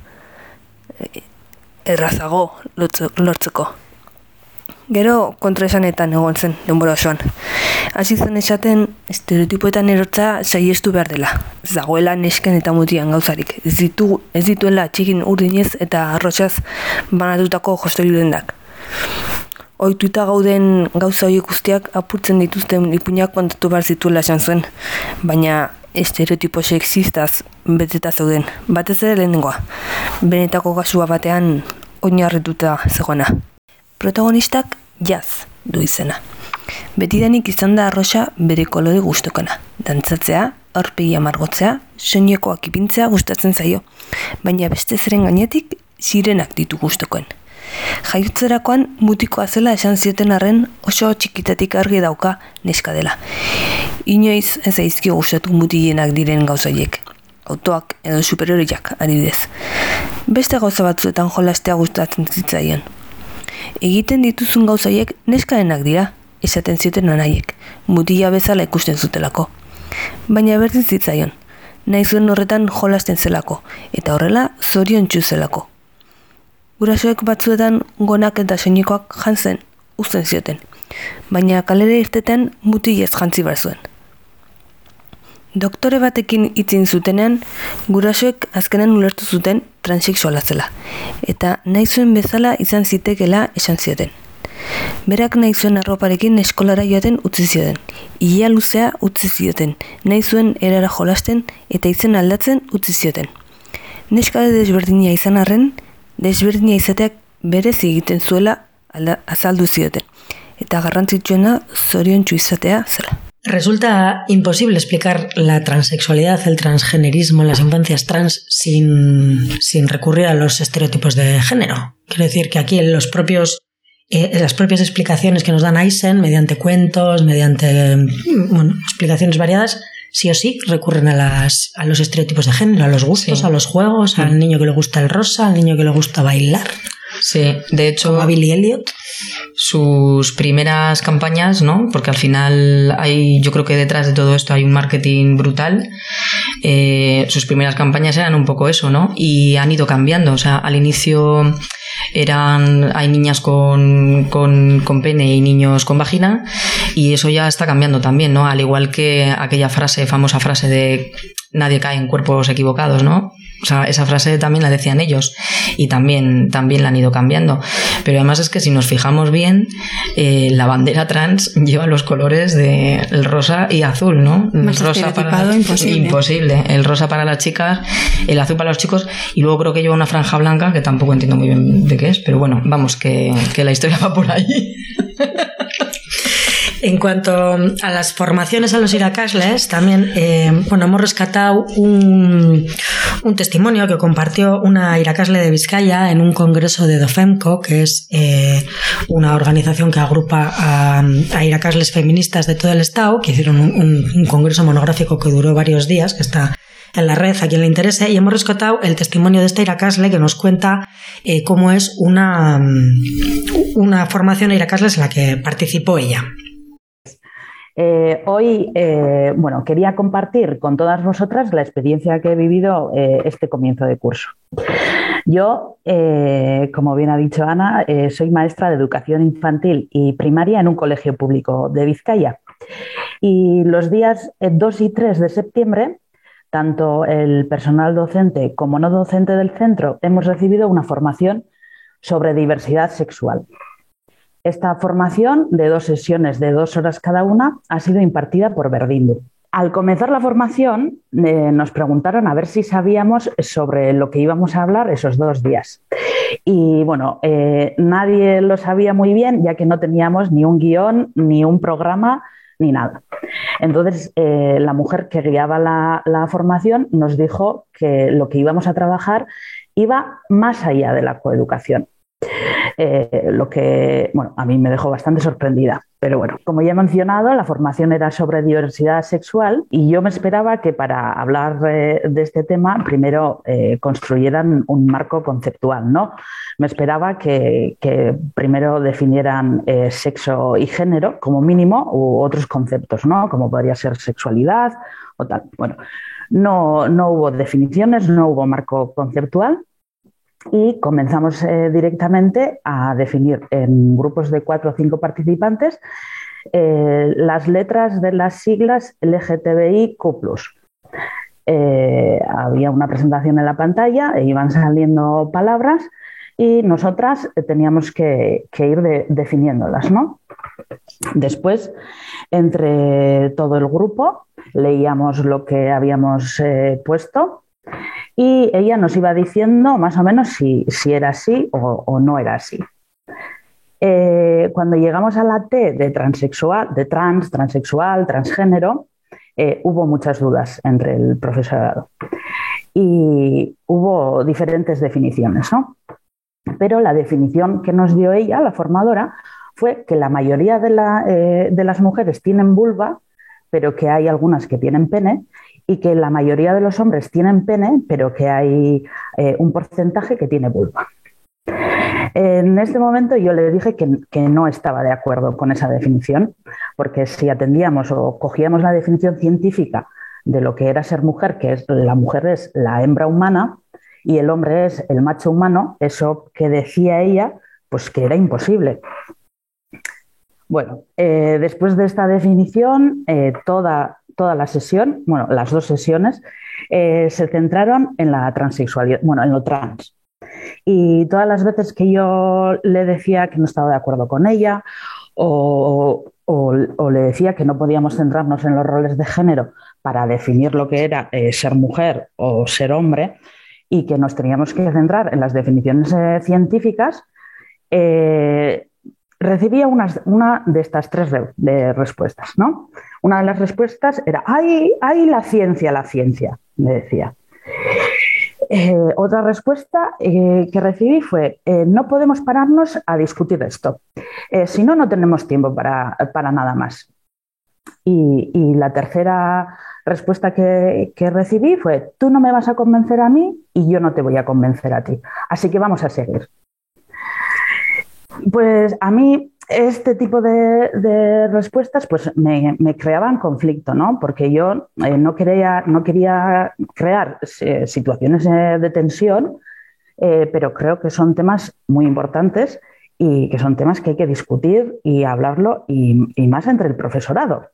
eh, errazago lortzeko. Gero kontraesanetan egon zen denbora osoan. Hasi zen esaten estereotipoetan erotza saiestu behar dela. Ez dagoela nesken eta mutian gauzarik. Ez, ditu, ez dituela txikin urdinez eta arrotxaz banatutako jostori dendak. Oituta gauden gauza horiek guztiak apurtzen dituzten ipuñak kontatu behar zituela esan zuen. Baina estereotipo sexistaz beteta zeuden. Batez ere lehenengoa. Benetako gasua batean oinarrituta zegoena. Protagonistak jaz du izena. Betidanik izan da arroxa bere kolore gustokona. Dantzatzea, aurpegia margotzea, soinekoak ipintzea gustatzen zaio. Baina beste zeren gainetik, sirenak ditu gustokoen. Jaiutzerakoan mutikoa zela esan zioten arren oso txikitatik argi dauka neska dela. Inoiz ez aizki gustatu mutilienak diren gauzaiek. Autoak edo superioriak adibidez. Beste gauza batzuetan jolastea gustatzen zitzaion, egiten dituzun gauzaiek neskaenak dira, esaten zioten anaiek, mutila bezala ikusten zutelako. Baina berdin zitzaion, nahi zuen horretan jolasten zelako, eta horrela zorion zelako. Gurasoek batzuetan gonak eta soinikoak jantzen, uzten zioten, baina kalere irteten mutilez jantzi bar zuen. Doktore batekin itzin zutenean, gurasoek azkenen ulertu zuten transexuala zela, eta nahi zuen bezala izan zitekela esan zioten. Berak nahi zuen arroparekin eskolara joaten utzi zioten. Ia luzea utzi zioten, nahi zuen erara jolasten eta izen aldatzen utzi zioten. Neskade desberdinia izan arren, desberdinia izateak berez egiten zuela alda, azaldu zioten. Eta garrantzitsuena zorion izatea zela. Resulta imposible explicar la transexualidad, el transgenerismo en las infancias trans sin, sin recurrir a los estereotipos de género. Quiero decir que aquí en los propios eh, las propias explicaciones que nos dan Eisen, mediante cuentos, mediante bueno, explicaciones variadas, sí o sí recurren a, las, a los estereotipos de género, a los gustos, a los juegos, al niño que le gusta el rosa, al niño que le gusta bailar. Sí, de hecho. Billy Elliot. Sus primeras campañas, ¿no? Porque al final hay, yo creo que detrás de todo esto hay un marketing brutal. Eh, sus primeras campañas eran un poco eso, ¿no? Y han ido cambiando. O sea, al inicio eran hay niñas con, con, con, pene y niños con vagina y eso ya está cambiando también, ¿no? Al igual que aquella frase, famosa frase de nadie cae en cuerpos equivocados, ¿no? O sea, esa frase también la decían ellos y también, también la han ido cambiando. Pero además es que si nos fijamos bien, eh, la bandera trans *laughs* lleva los colores de el rosa y azul, ¿no? El rosa para imposible. imposible. El rosa para las chicas, el azul para los chicos y luego creo que lleva una franja blanca que tampoco entiendo muy bien de qué es, pero bueno, vamos, que, que la historia *laughs* va por ahí. En cuanto a las formaciones a los iracasles, también eh, bueno, hemos rescatado un, testimonio que compartió una iracasle de Vizcaya en un congreso de Dofemco, que es eh, una organización que agrupa a, a, iracasles feministas de todo el Estado, que hicieron un congreso monográfico que duró varios días, que está en la red a quien le interese y hemos rescatado el testimonio de esta Iracasle que nos cuenta eh, cómo es una, una formación Iracasles en la que participó ella. Eh, hoy, eh, bueno, quería compartir con todas vosotras la experiencia que he vivido eh, este comienzo de curso. Yo, como bien ha dicho Ana, soy maestra de educación infantil y primaria en un colegio público de Vizcaya. Y los días 2 y 3 de septiembre, tanto el personal docente como no docente del centro hemos recibido una formación sobre diversidad sexual. Esta formación, de dos sesiones de dos horas cada una, ha sido impartida por Verdindu. Al comenzar la formación, eh, nos preguntaron a ver si sabíamos sobre lo que íbamos a hablar esos dos días. Y bueno, eh, nadie lo sabía muy bien, ya que no teníamos ni un guion, ni un programa, ni nada. Entonces, eh, la mujer que guiaba la, la formación nos dijo que lo que íbamos a trabajar iba más allá de la coeducación. Eh, lo que, bueno, a mí me dejó bastante sorprendida. Pero bueno, como ya he mencionado, la formación era sobre diversidad sexual y yo me esperaba que para hablar de, de este tema primero eh, construyeran un marco conceptual, ¿no? Me esperaba que, que primero definieran eh, sexo y género como mínimo u otros conceptos, ¿no? Como podría ser sexualidad o tal. Bueno, no, no hubo definiciones, no hubo marco conceptual y comenzamos eh, directamente a definir en grupos de cuatro o cinco participantes eh, las letras de las siglas LGTBIQ. Eh, había una presentación en la pantalla e iban saliendo palabras y nosotras teníamos que, ir definiéndolas. ¿no? Después, entre todo el grupo, leíamos lo que habíamos puesto y ella nos iba diciendo más o menos si, era así o, no era así. Eh, cuando llegamos a la T de transexual, de trans, transexual, transgénero, eh, hubo muchas dudas entre el profesorado y hubo diferentes definiciones, ¿no? Pero la definición que nos dio ella, la formadora, fue que la mayoría de, eh, de las mujeres tienen vulva, pero que hay algunas que tienen pene y que la mayoría de los hombres tienen pene, pero que hay eh, un porcentaje que tiene vulva. En este momento yo le dije que, no estaba de acuerdo con esa definición, porque si atendíamos o cogíamos la definición científica de lo que era ser mujer, que es la mujer es la hembra humana y el hombre es el macho humano, eso que decía ella, pues que era imposible. Bueno, eh, después de esta definición, eh, toda toda la sesión, bueno, las dos sesiones, eh, se centraron en la transexualidad, bueno, en lo trans. Y todas las veces que yo le decía que no estaba de acuerdo con ella o, le decía que no podíamos centrarnos en los roles de género para definir lo que era eh, ser mujer o ser hombre y que nos teníamos que centrar en las definiciones eh, científicas, recibía una de estas tres respuestas, ¿no? Una de las respuestas era, ¡ay, la ciencia, la ciencia! me decía. Eh, otra respuesta eh, que recibí fue, eh, no podemos pararnos a discutir esto, si no, no tenemos tiempo para, nada más. Y, la tercera respuesta que, que, recibí fue, tú no me vas a convencer a mí y yo no te voy a convencer a ti. Así que vamos a seguir. Pues a mí este tipo de, respuestas pues me, creaban conflicto, ¿no? Porque yo eh, no, quería, no quería crear eh, situaciones eh, de tensión, pero creo que son temas muy importantes y que son temas que hay que discutir y hablarlo y más entre el profesorado.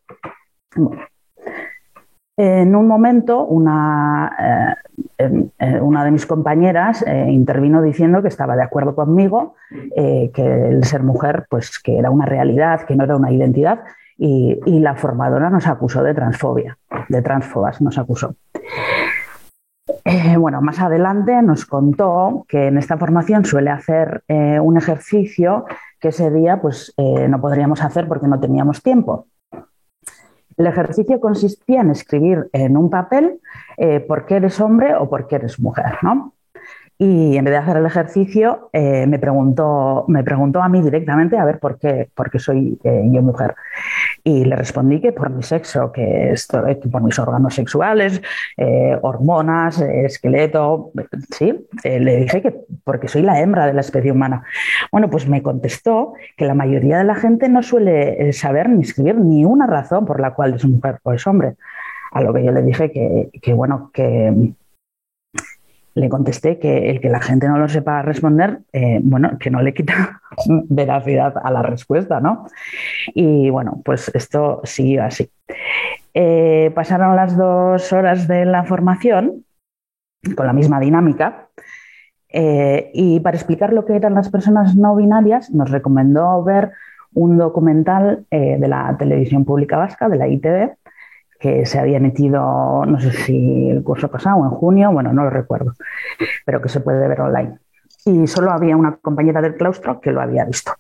En un momento, una, eh, una de mis compañeras eh, intervino diciendo que estaba de acuerdo conmigo, eh, que el ser mujer, pues que era una realidad, que no era una identidad, y, la formadora nos acusó de transfobia, de transfobas nos acusó. bueno, más adelante nos contó que en esta formación suele hacer un ejercicio que ese día pues, no podríamos hacer porque no teníamos tiempo. El ejercicio consistía en escribir en un papel eh, por qué eres hombre o por qué eres mujer, ¿no? Y en vez de hacer el ejercicio, eh, me, preguntó, me preguntó a mí directamente a ver por qué, por qué soy eh, yo mujer. Y le respondí que por mi sexo, que, esto, por mis órganos sexuales, hormonas, esqueleto, sí, le dije que porque soy la hembra de la especie humana. Bueno, pues me contestó que la mayoría de la gente no suele saber ni escribir ni una razón por la cual es mujer o es hombre. A lo que yo le dije que, bueno, que le contesté que el que la gente no lo sepa responder, eh, bueno, que no le quita *laughs* veracidad a la respuesta, ¿no? Y bueno, pues esto siguió así. Eh, pasaron las dos horas de la formación con la misma dinámica. Eh, y para explicar lo que eran las personas no binarias, nos recomendó ver un documental de la televisión pública vasca, de la ITV, que se había emitido, no sé si el curso pasado o en junio, bueno, no lo recuerdo, pero que se puede ver online. Y solo había una compañera del claustro que lo había visto.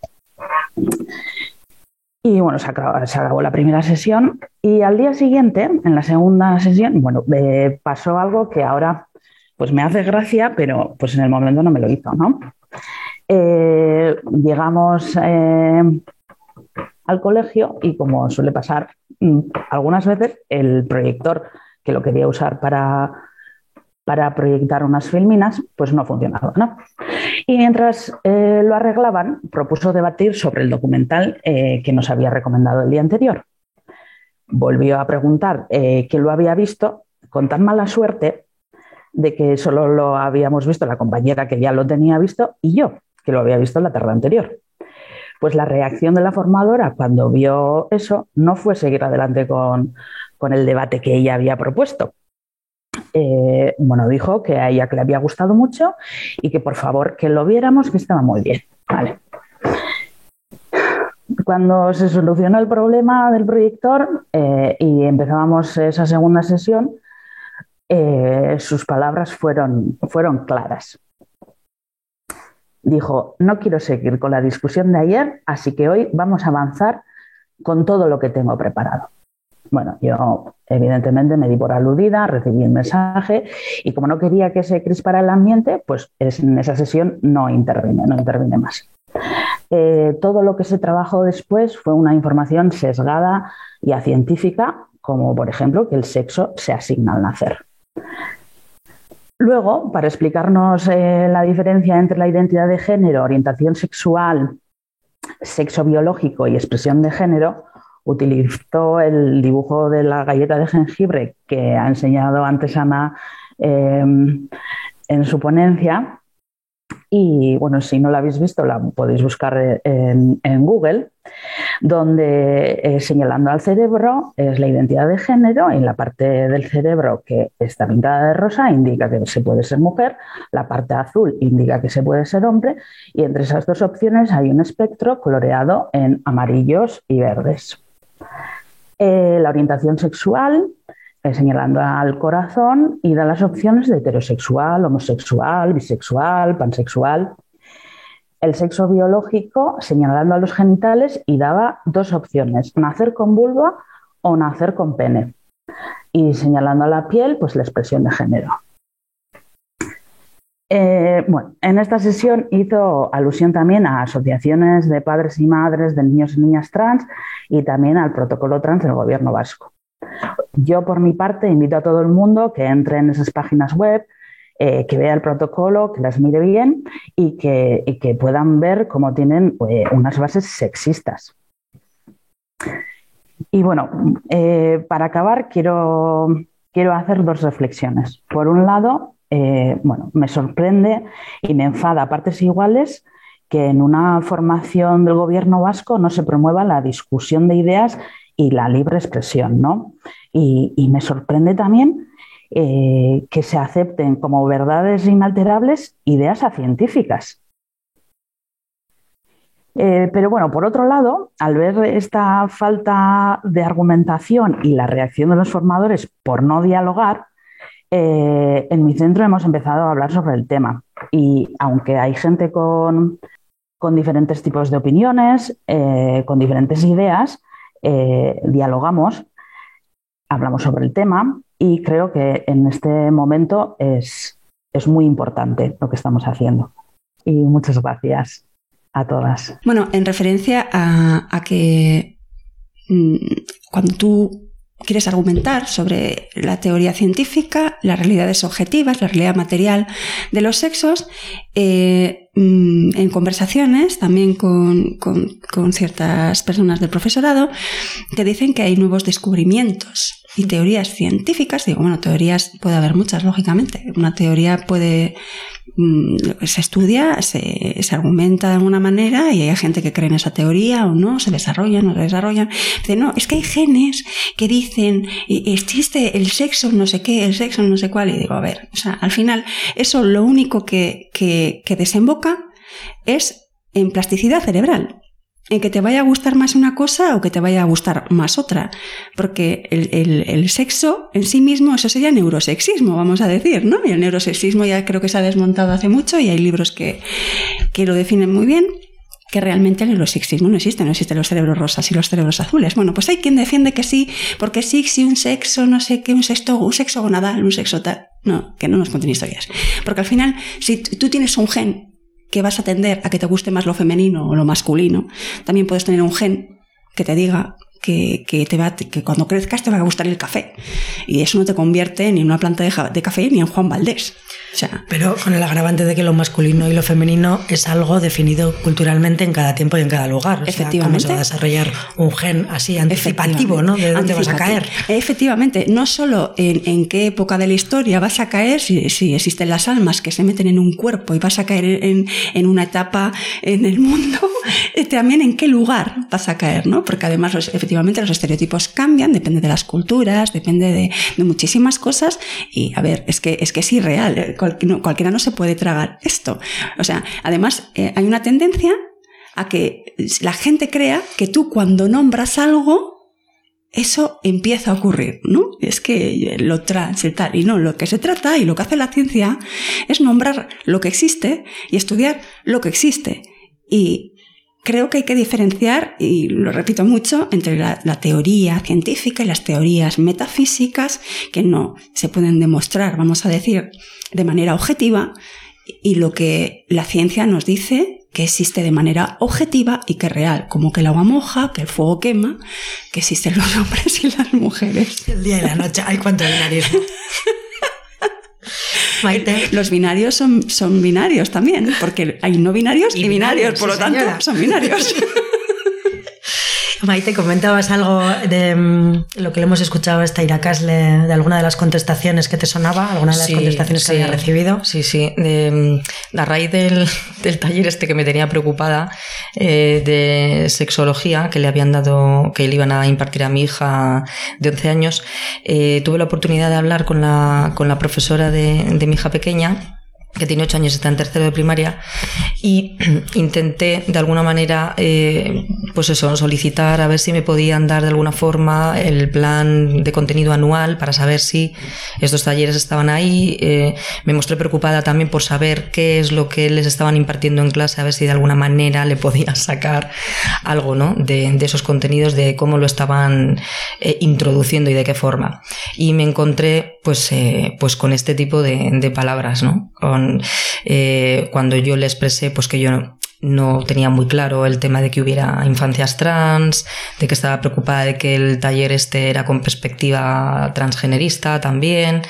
Y bueno, se acabó, la primera sesión y al día siguiente, en la segunda sesión, bueno, eh, pasó algo que ahora pues me hace gracia, pero pues en el momento no me lo hizo, ¿no? Eh, llegamos eh, al colegio y como suele pasar algunas veces, el proyector que lo quería usar para, para proyectar unas filminas, pues no funcionaba. ¿no? Y mientras eh, lo arreglaban, propuso debatir sobre el documental eh, que nos había recomendado el día anterior. Volvió a preguntar eh, quién lo había visto, con tan mala suerte de que solo lo habíamos visto la compañera que ya lo tenía visto y yo, que lo había visto la tarde anterior. Pues la reacción de la formadora cuando vio eso no fue seguir adelante con, el debate que ella había propuesto. Eh, bueno, dijo que a ella que le había gustado mucho y que por favor que lo viéramos, que estaba muy bien. Cuando se solucionó el problema del proyector eh, y empezábamos esa segunda sesión, eh, sus palabras fueron, fueron claras. Dijo, no quiero seguir con la discusión de ayer, así que hoy vamos a avanzar con todo lo que tengo preparado. Bueno, yo evidentemente me di por aludida, recibí el mensaje y como no quería que se crispara el ambiente, pues en esa sesión no intervine, no intervine más. Eh, todo lo que se trabajó después fue una información sesgada y científica, como por ejemplo que el sexo se asigna al nacer. Luego, para explicarnos eh, la diferencia entre la identidad de género, orientación sexual, sexo biológico y expresión de género, utilizó el dibujo de la galleta de jengibre que ha enseñado antes Ana eh, en su ponencia y bueno, si no la habéis visto, la podéis buscar en, Google, donde eh, señalando al cerebro es la identidad de género y la parte del cerebro que está pintada de rosa indica que se puede ser mujer, la parte azul indica que se puede ser hombre y entre esas dos opciones hay un espectro coloreado en amarillos y verdes. Eh, la orientación sexual señalando al corazón y da las opciones de heterosexual, homosexual, bisexual, pansexual. El sexo biológico señalando a los genitales y daba dos opciones, nacer con vulva o nacer con pene. Y señalando a la piel, pues la expresión de género. Eh, bueno, en esta sesión hizo alusión también a asociaciones de padres y madres de niños y niñas trans y también al protocolo trans del gobierno vasco. Yo, por mi parte, invito a todo el mundo que entre en esas páginas web, eh, que vea el protocolo, que las mire bien y que, puedan ver cómo tienen eh, unas bases sexistas. Y bueno, eh, para acabar, quiero, quiero hacer dos reflexiones. Por un lado, bueno, me sorprende y me enfada a partes iguales que en una formación del gobierno vasco no se promueva la discusión de ideas y la libre expresión, ¿no? Y, me sorprende también eh, que se acepten como verdades inalterables ideas científicas. Eh, pero bueno, por otro lado, al ver esta falta de argumentación y la reacción de los formadores por no dialogar, eh, en mi centro hemos empezado a hablar sobre el tema. Y aunque hay gente con, con diferentes tipos de opiniones, con diferentes ideas, eh, dialogamos, hablamos sobre el tema y creo que en este momento es, es muy importante lo que estamos haciendo. Y muchas gracias a todas. Bueno, en referencia a, que mm, cuando tú quieres argumentar sobre la teoría científica, las realidades objetivas, la realidad material de los sexos, eh, mm, en conversaciones también con, con, ciertas personas del profesorado, te dicen que hay nuevos descubrimientos y teorías científicas. Digo, bueno, teorías puede haber muchas, lógicamente. Una teoría puede Mm, se estudia, se, argumenta de alguna manera y hay gente que cree en esa teoría o no, se desarrollan o se desarrollan. Dice, no, es que hay genes que dicen, existe el sexo no sé qué, el sexo no sé cuál. Y digo, a ver, o sea, al final, eso lo único que, que desemboca es en plasticidad cerebral en que te vaya a gustar más una cosa o que te vaya a gustar más otra. Porque el, sexo en sí mismo, eso sería neurosexismo, vamos a decir, ¿no? Y el neurosexismo ya creo que se ha desmontado hace mucho y hay libros que, que lo definen muy bien que realmente el neurosexismo no existe, no existen los cerebros rosas y los cerebros azules. Bueno, pues hay quien defiende que sí, porque sí, sí, un sexo, no sé qué, un sexo, un sexo gonadal, un sexo tal. No, que no nos cuenten historias. Porque al final, si tú tienes un gen que vas a tender a que te guste más lo femenino o lo masculino, también puedes tener un gen que te diga que, te va, que cuando crezcas te va a gustar el café. Y eso no te convierte ni en una planta de, café ni en Juan Valdés. Pero con el agravante de que lo masculino y lo femenino es algo definido culturalmente en cada tiempo y en cada lugar. O Efectivamente. Sea, ¿Cómo se va a desarrollar un gen así anticipativo, ¿no? ¿De dónde vas a caer? Efectivamente, no solo en, en, qué época de la historia vas a caer, si, si, existen las almas que se meten en un cuerpo y vas a caer en, en una etapa en el mundo, *laughs* también en qué lugar vas a caer, ¿no? Porque además, los, efectivamente, los estereotipos cambian, depende de las culturas, depende de, de muchísimas cosas. Y a ver, es que es, que es irreal cualquiera no se puede tragar esto. O sea, además eh, hay una tendencia a que la gente crea que tú cuando nombras algo, eso empieza a ocurrir, ¿no? Es que lo trans y tal. Y no, lo que se trata y lo que hace la ciencia es nombrar lo que existe y estudiar lo que existe. Y creo que hay que diferenciar, y lo repito mucho, entre la, la, teoría científica y las teorías metafísicas que no se pueden demostrar, vamos a decir, de manera objetiva, y lo que la ciencia nos dice que existe de manera objetiva y que es real, como que el agua moja, que el fuego quema, que existen los *laughs* hombres y las mujeres. El día y la noche, hay cuánto binarismo. *laughs* Maite. Los binarios son, son binarios también, porque hay no binarios y, y binarios, binarios, por sí, lo tanto, señora. son binarios. *laughs* Maite, comentabas algo de um, lo que le hemos escuchado a esta Iracasle, de alguna de las contestaciones que te sonaba, alguna de las sí, contestaciones sí, que había recibido. Sí, sí. De, a raíz del, *laughs* del, taller este que me tenía preocupada eh, de sexología que le habían dado, que le iban a impartir a mi hija de 11 años, eh, tuve la oportunidad de hablar con la, con la profesora de, de mi hija pequeña que tiene ocho años, está en tercero de primaria, y *clears throat* intenté de alguna manera, eh, pues eso, solicitar a ver si me podían dar de alguna forma el plan de contenido anual para saber si estos talleres estaban ahí. Eh, me mostré preocupada también por saber qué es lo que les estaban impartiendo en clase, a ver si de alguna manera le podía sacar algo, ¿no? De, de esos contenidos, de cómo lo estaban eh, introduciendo y de qué forma. Y me encontré, pues, pues con este tipo de, de palabras, ¿no? Con eh, cuando yo le expresé pues que yo no, tenía muy claro el tema de que hubiera infancias trans, de que estaba preocupada de que el taller este era con perspectiva transgenerista también.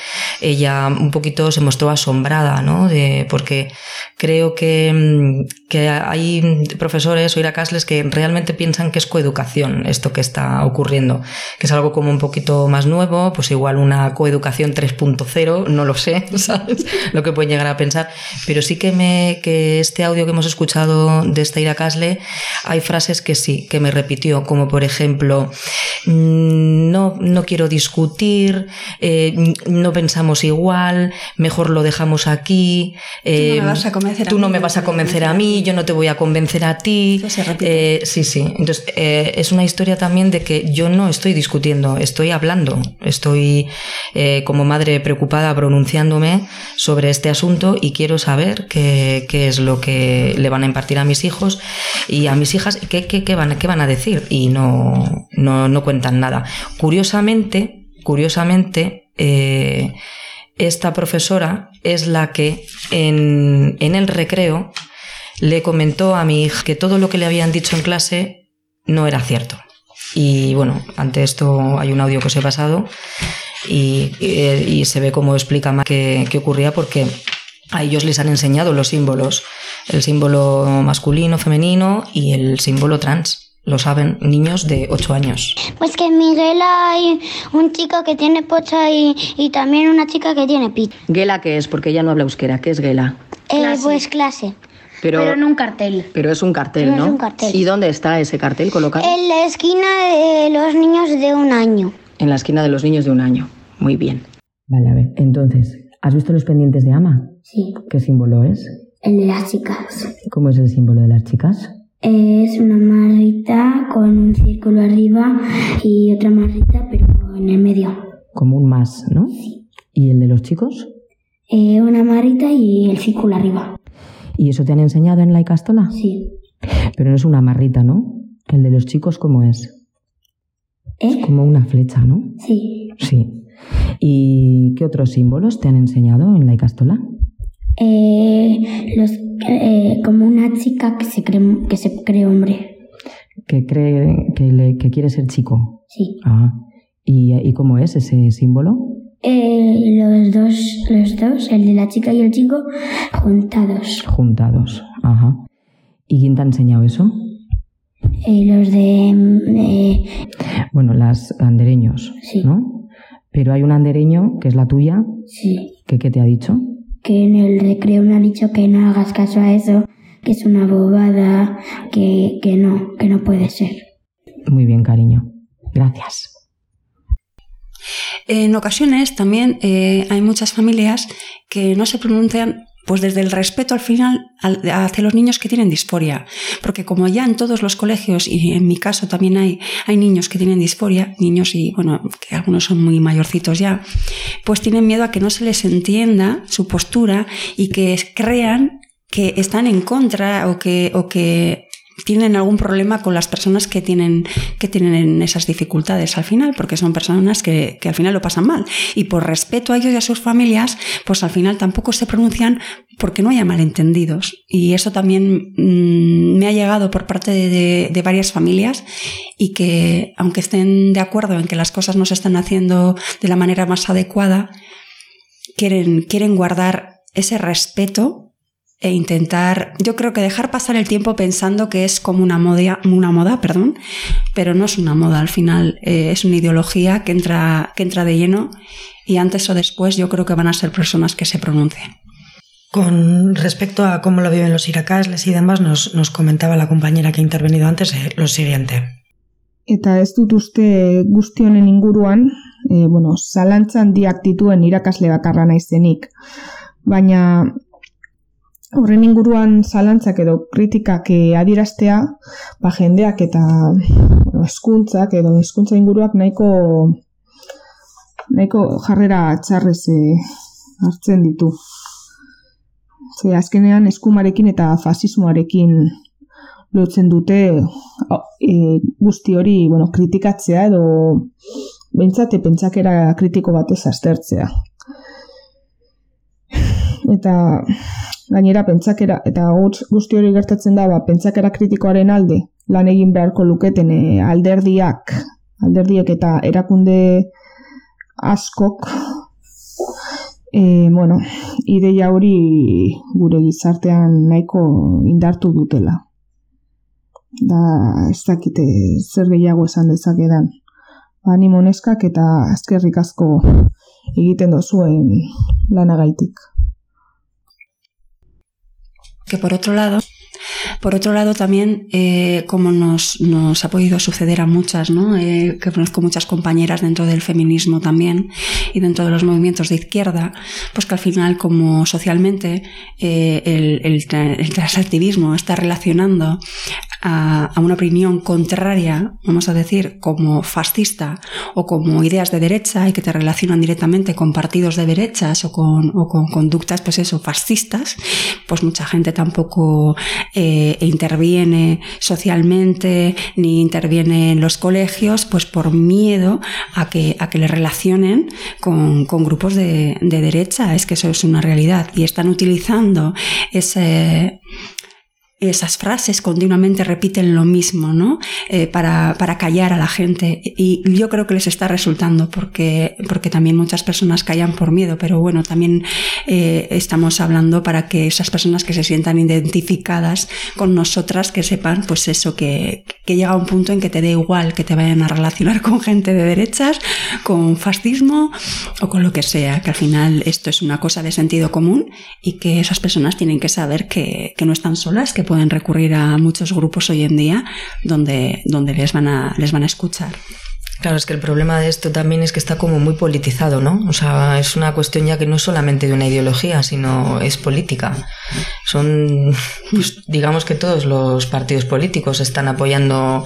Ella un poquito se mostró asombrada, ¿no? De, porque creo que, que hay profesores o iracasles que realmente piensan que es coeducación esto que está ocurriendo, que es algo como un poquito más nuevo, pues igual una coeducación 3.0, no lo sé, *laughs* ¿sabes? Lo que pueden llegar a pensar, pero sí que me, que este audio que hemos escuchado de esta Ira Casle, hay frases que sí, que me repitió, como por ejemplo, no, no quiero discutir, eh, no pensamos igual, mejor lo dejamos aquí, eh, tú no me vas a convencer, tú a, no mí, me vas a, convencer a mí, yo no te voy a convencer a ti. Eh, sí, sí. Entonces, eh, es una historia también de que yo no estoy discutiendo, estoy hablando, estoy eh, como madre preocupada pronunciándome sobre este asunto y quiero saber qué, qué es lo que le van a impartir a mis hijos y a mis hijas qué, qué, qué, van, qué van a decir y no, no, no cuentan nada. Curiosamente, curiosamente, eh, esta profesora es la que en, en el recreo le comentó a mi hija que todo lo que le habían dicho en clase no era cierto. Y bueno, ante esto hay un audio que os he pasado y, y, y se ve cómo explica más qué, qué ocurría porque a ellos les han enseñado los símbolos, el símbolo masculino, femenino y el símbolo trans. Lo saben niños de 8 años. Pues que en Miguel hay un chico que tiene pocha y, y también una chica que tiene pito. ¿Gela qué es? Porque ella no habla euskera. ¿Qué es Gela? Eh, pues clase. Pero, pero, en un cartel. Pero es un cartel, no ¿no? Es un cartel. ¿Y dónde está ese cartel colocado? En la esquina de los niños de un año. En la esquina de los niños de un año. Muy bien. Vale, a ver. Entonces, ¿has visto los pendientes de Ama? Sí. ¿Qué símbolo es? El de las chicas. ¿Cómo es el símbolo de las chicas? Es una marrita con un círculo arriba y otra marrita, pero en el medio. Como un más, ¿no? Sí. ¿Y el de los chicos? Eh, una marrita y el círculo arriba. ¿Y eso te han enseñado en la Icastola? Sí. Pero no es una marrita, ¿no? El de los chicos, ¿cómo es? ¿Eh? Es como una flecha, ¿no? Sí. Sí. ¿Y qué otros símbolos te han enseñado en la Icastola? Eh, los, eh, como una chica que se cree, que se cree hombre. Que cree que, le, que quiere ser chico. Sí. Ah. ¿Y, ¿Y cómo es ese símbolo? Eh, los dos, los dos, el de la chica y el chico, juntados. Juntados. Ajá. ¿Y quién te ha enseñado eso? Eh, los de... eh, Bueno, las andereños, Sí. ¿no? Pero hay un andereño que es la tuya, sí, que ¿qué te ha dicho? Que en el recreo me ha dicho que no hagas caso a eso, que es una bobada, que, que no, que no puede ser. Muy bien, cariño. Gracias. En ocasiones también eh, hay muchas familias que no se pronuncian pues desde el respeto al final al- hacia los niños que tienen disforia. Porque como ya en todos los colegios, y en mi caso también hay, hay niños que tienen disforia, niños y bueno, que algunos son muy mayorcitos ya, pues tienen miedo a que no se les entienda su postura y que crean que están en contra o que, o que tienen algún problema con las personas que tienen, que tienen esas dificultades al final, porque son personas que, que al final lo pasan mal. Y por respeto a ellos y a sus familias, pues al final tampoco se pronuncian porque no haya malentendidos. Y eso también mm, me ha llegado por parte de, de- de varias familias y que, aunque estén de acuerdo en que las cosas no se están haciendo de la manera más adecuada, quieren, quieren guardar ese respeto e intentar, yo creo que dejar pasar el tiempo pensando que es como una moda, una moda, perdón, pero no es una moda, al final eh, es una ideología que entra, que entra de lleno y antes o después yo creo que van a ser personas que se pronuncien. Con respecto a cómo lo viven los iracasles y demás, nos, nos comentaba la compañera que ha intervenido antes eh, lo siguiente. Eta ez dut uste guzti honen inguruan, e, bueno, zalantzan handiak dituen irakasle bakarra naizenik. Baina horren inguruan zalantzak edo kritikak eh, adieraztea, ba jendeak eta bueno, eskuntzak edo hizkuntza inguruak nahiko nahiko jarrera txarrez eh, hartzen ditu. Ze azkenean eskumarekin eta fasismoarekin lotzen dute e, guzti hori bueno, kritikatzea edo behintzate pentsakera kritiko batez aztertzea. Eta gainera pentsakera, eta gutz- guzti hori gertatzen da, ba, pentsakera kritikoaren alde, lan egin beharko luketen e, alderdiak, alderdiek eta erakunde askok, e, bueno, ideia hori gure gizartean nahiko indartu dutela da ez dakite zer gehiago esan dezakedan. Ba, Animo neskak eta azkerrik asko egiten dozuen lanagaitik. Que por otro lado, por otro lado también, eh, como nos, nos ha podido suceder a muchas. Eh, que conozco muchas compañeras dentro del feminismo también y dentro de los movimientos de izquierda, pues que al final como socialmente eh, el, el transactivismo está relacionando a, a una opinión contraria, vamos a decir, como fascista o como ideas de derecha y que te relacionan directamente con partidos de derechas o con, o con conductas, pues eso, fascistas, pues mucha gente tampoco eh, interviene socialmente ni interviene en los colegios, pues por miedo a que, a que le relacionen con, con grupos de, de derecha. Es que eso es una realidad y están utilizando ese esas frases continuamente repiten lo mismo, ¿no? Eh, para, para callar a la gente. Y yo creo que les está resultando porque, porque también muchas personas callan por miedo, pero bueno, también eh, estamos hablando para que esas personas que se sientan identificadas con nosotras, que sepan, pues eso, que, que llega un punto en que te dé igual que te vayan a relacionar con gente de derechas, con fascismo o con lo que sea, que al final esto es una cosa de sentido común y que esas personas tienen que saber que, que no están solas, que pueden recurrir a muchos grupos hoy en día donde, donde les, van a, les van a escuchar. Claro, es que el problema de esto también es que está como muy politizado, ¿no? O sea, es una cuestión ya que no es solamente de una ideología, sino es política. Son, pues, digamos que todos los partidos políticos están apoyando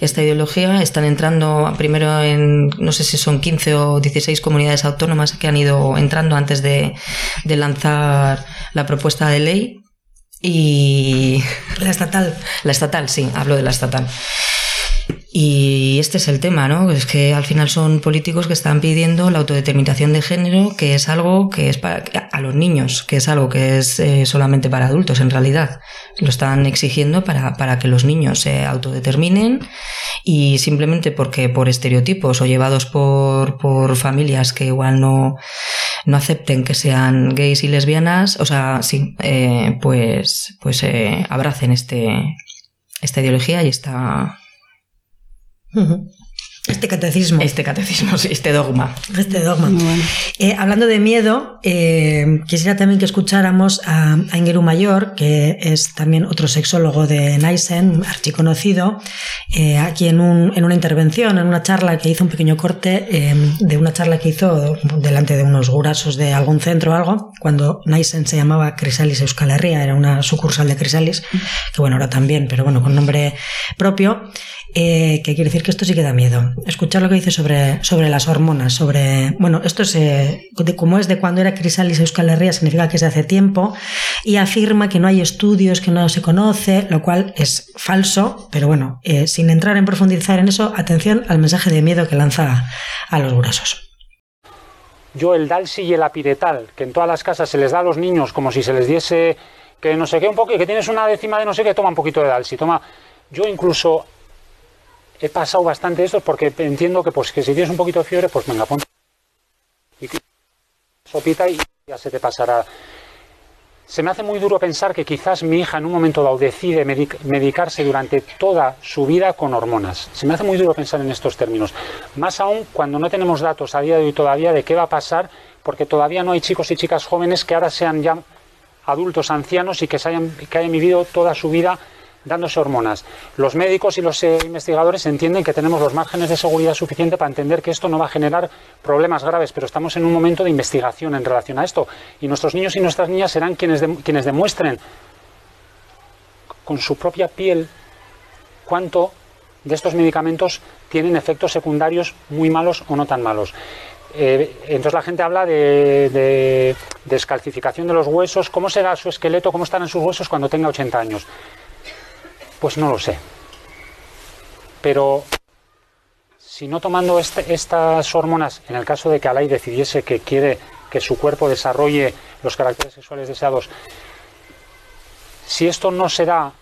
esta ideología, están entrando primero en, no sé si son 15 o 16 comunidades autónomas que han ido entrando antes de, de lanzar la propuesta de ley y... La estatal. La estatal, sí, hablo de la estatal. Y este es el tema, ¿no? Es que al final son políticos que están pidiendo la autodeterminación de género, que es algo que es para a los niños, que es algo que es eh, solamente para adultos en realidad. Lo están exigiendo para, para que los niños se autodeterminen y simplemente porque por estereotipos o llevados por, por familias que igual no, no acepten que sean gays y lesbianas, o sea, sí, eh, pues, pues eh, abracen este, esta ideología y esta Este catecismo. Este catecismo, sí, este dogma. Este dogma. Eh, hablando de miedo, eh, quisiera también que escucháramos a, a Ingeru Mayor, que es también otro sexólogo de Naisen, archiconocido, eh, aquí en, un, en, una intervención, en una charla que hizo un pequeño corte eh, de una charla que hizo delante de unos gurasos de algún centro o algo, cuando Naisen se llamaba Crisalis Euskal Herria, era una sucursal de Crisalis, que bueno, ahora también, pero bueno, con nombre propio. Eh, que quiere decir que esto sí que da miedo. Escuchar lo que dice sobre, sobre las hormonas, sobre. Bueno, esto es eh, de cómo es de cuando era Crisalis Euskal Herria, significa que es de hace tiempo, y afirma que no hay estudios, que no se conoce, lo cual es falso, pero bueno, eh, sin entrar en profundizar en eso, atención al mensaje de miedo que lanza a los gruesos. Yo el Dalsi y el Apiretal, que en todas las casas se les da a los niños como si se les diese que no sé qué un poco, que tienes una décima de no sé qué, toma un poquito de Dalsi, toma. Yo incluso he pasado bastante esto porque entiendo que pues que si tienes un poquito de fiebre, pues venga, ponte y sopita y ya se te pasará. Se me hace muy duro pensar que quizás mi hija en un momento dado decide medic medicarse durante toda su vida con hormonas. Se me hace muy duro pensar en estos términos. Más aún cuando no tenemos datos a día de hoy todavía de qué va a pasar, porque todavía no hay chicos y chicas jóvenes que ahora sean ya adultos, ancianos y que hayan vivido toda su vida dándose hormonas. Los médicos y los eh, investigadores entienden que tenemos los márgenes de seguridad suficiente para entender que esto no va a generar problemas graves, pero estamos en un momento de investigación en relación a esto. Y nuestros niños y nuestras niñas serán quienes, de, quienes demuestren con su propia piel cuánto de estos medicamentos tienen efectos secundarios muy malos o no tan malos. Eh, entonces la gente habla de, de descalcificación de los huesos, cómo será su esqueleto, cómo estarán sus huesos cuando tenga 80 años. Pues no lo sé. Pero si no tomando este, estas hormonas, en el caso de que Alay decidiese que quiere que su cuerpo desarrolle los caracteres sexuales deseados, si esto no se da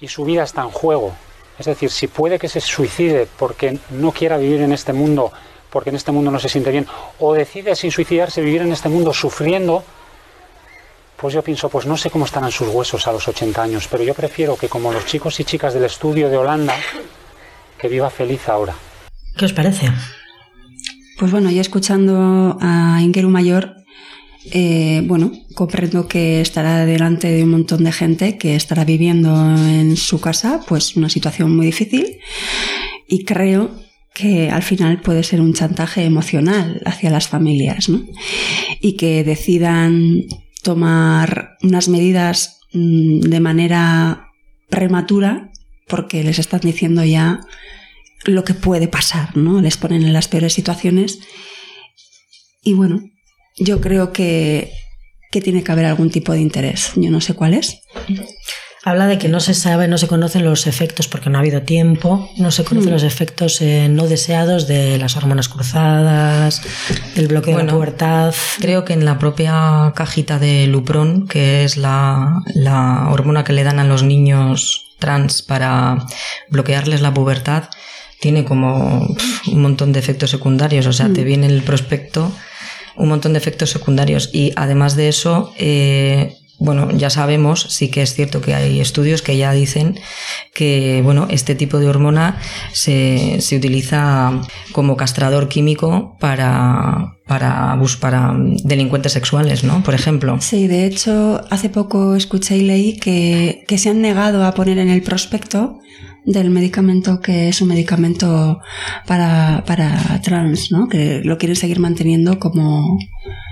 y su vida está en juego, es decir, si puede que se suicide porque no quiera vivir en este mundo, porque en este mundo no se siente bien, o decide sin suicidarse vivir en este mundo sufriendo, pues yo pienso, pues no sé cómo estarán sus huesos a los 80 años, pero yo prefiero que como los chicos y chicas del estudio de Holanda, que viva feliz ahora. ¿Qué os parece? Pues bueno, ya escuchando a Ingeru Mayor, eh, bueno, comprendo que estará delante de un montón de gente que estará viviendo en su casa, pues una situación muy difícil, y creo que al final puede ser un chantaje emocional hacia las familias, ¿no? Y que decidan tomar unas medidas mm, de manera prematura porque les están diciendo ya lo que puede pasar, ¿no? Les ponen en las peores situaciones. Y bueno, yo creo que, que tiene que haber algún tipo de interés. Yo no sé cuál es. Habla de que no se sabe, no se conocen los efectos porque no ha habido tiempo, no se conocen mm. los efectos eh, no deseados de las hormonas cruzadas, del bloqueo bueno, de la pubertad. Creo que en la propia cajita de Lupron, que es la, la hormona que le dan a los niños trans para bloquearles la pubertad, tiene como un montón de efectos secundarios. O sea, mm. te viene el prospecto un montón de efectos secundarios y además de eso eh, bueno, ya sabemos, sí que es cierto que hay estudios que ya dicen que, bueno, este tipo de hormona se, se utiliza como castrador químico para, para, para delincuentes sexuales, ¿no? Por ejemplo. Sí, de hecho, hace poco escuché y leí que, que se han negado a poner en el prospecto del medicamento que es un medicamento para, para trans, ¿no? Que lo quieren seguir manteniendo como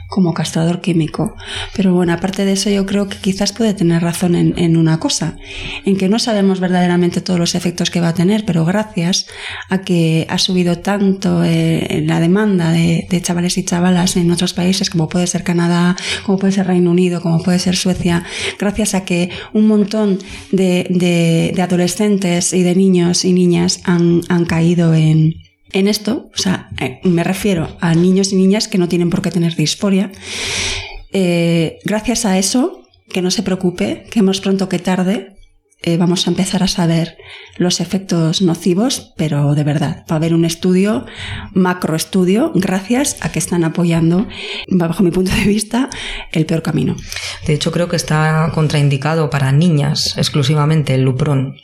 como castrador químico. Pero bueno, aparte de eso, yo creo que quizás puede tener razón en, en, una cosa, en que no sabemos verdaderamente todos los efectos que va a tener, pero gracias a que ha subido tanto eh, la demanda de, de, chavales y chavalas en otros países, como puede ser Canadá, como puede ser Reino Unido, como puede ser Suecia, gracias a que un montón de, de, de adolescentes y de niños y niñas han, han caído en, en esto, o sea, eh, me refiero a niños y niñas que no tienen por qué tener disforia. Eh, gracias a eso, que no se preocupe, que más pronto que tarde eh, vamos a empezar a saber los efectos nocivos, pero de verdad, va a haber un estudio, macroestudio, gracias a que están apoyando, bajo mi punto de vista, el peor camino. De hecho, creo que está contraindicado para niñas exclusivamente el Lupron.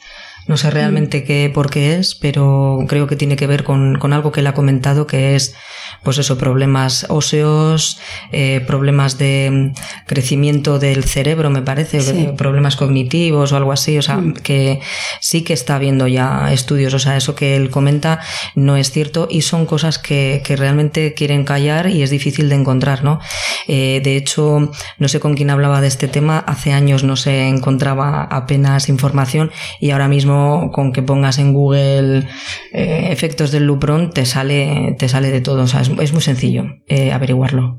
No sé realmente qué, por qué es, pero creo que tiene que ver con, con algo que él ha comentado, que es, pues eso, problemas óseos, eh, problemas de crecimiento del cerebro, me parece, Sí. problemas cognitivos o algo así. O sea, que sí que está habiendo ya estudios. O sea, eso que él comenta no es cierto y son cosas que, que realmente quieren callar y es difícil de encontrar, ¿no? Eh, de hecho, no sé con quién hablaba de este tema. Hace años no se encontraba apenas información y ahora mismo con que pongas en Google eh, efectos del Lupron te sale, te sale de todo. O sea, es, es muy sencillo eh, averiguarlo.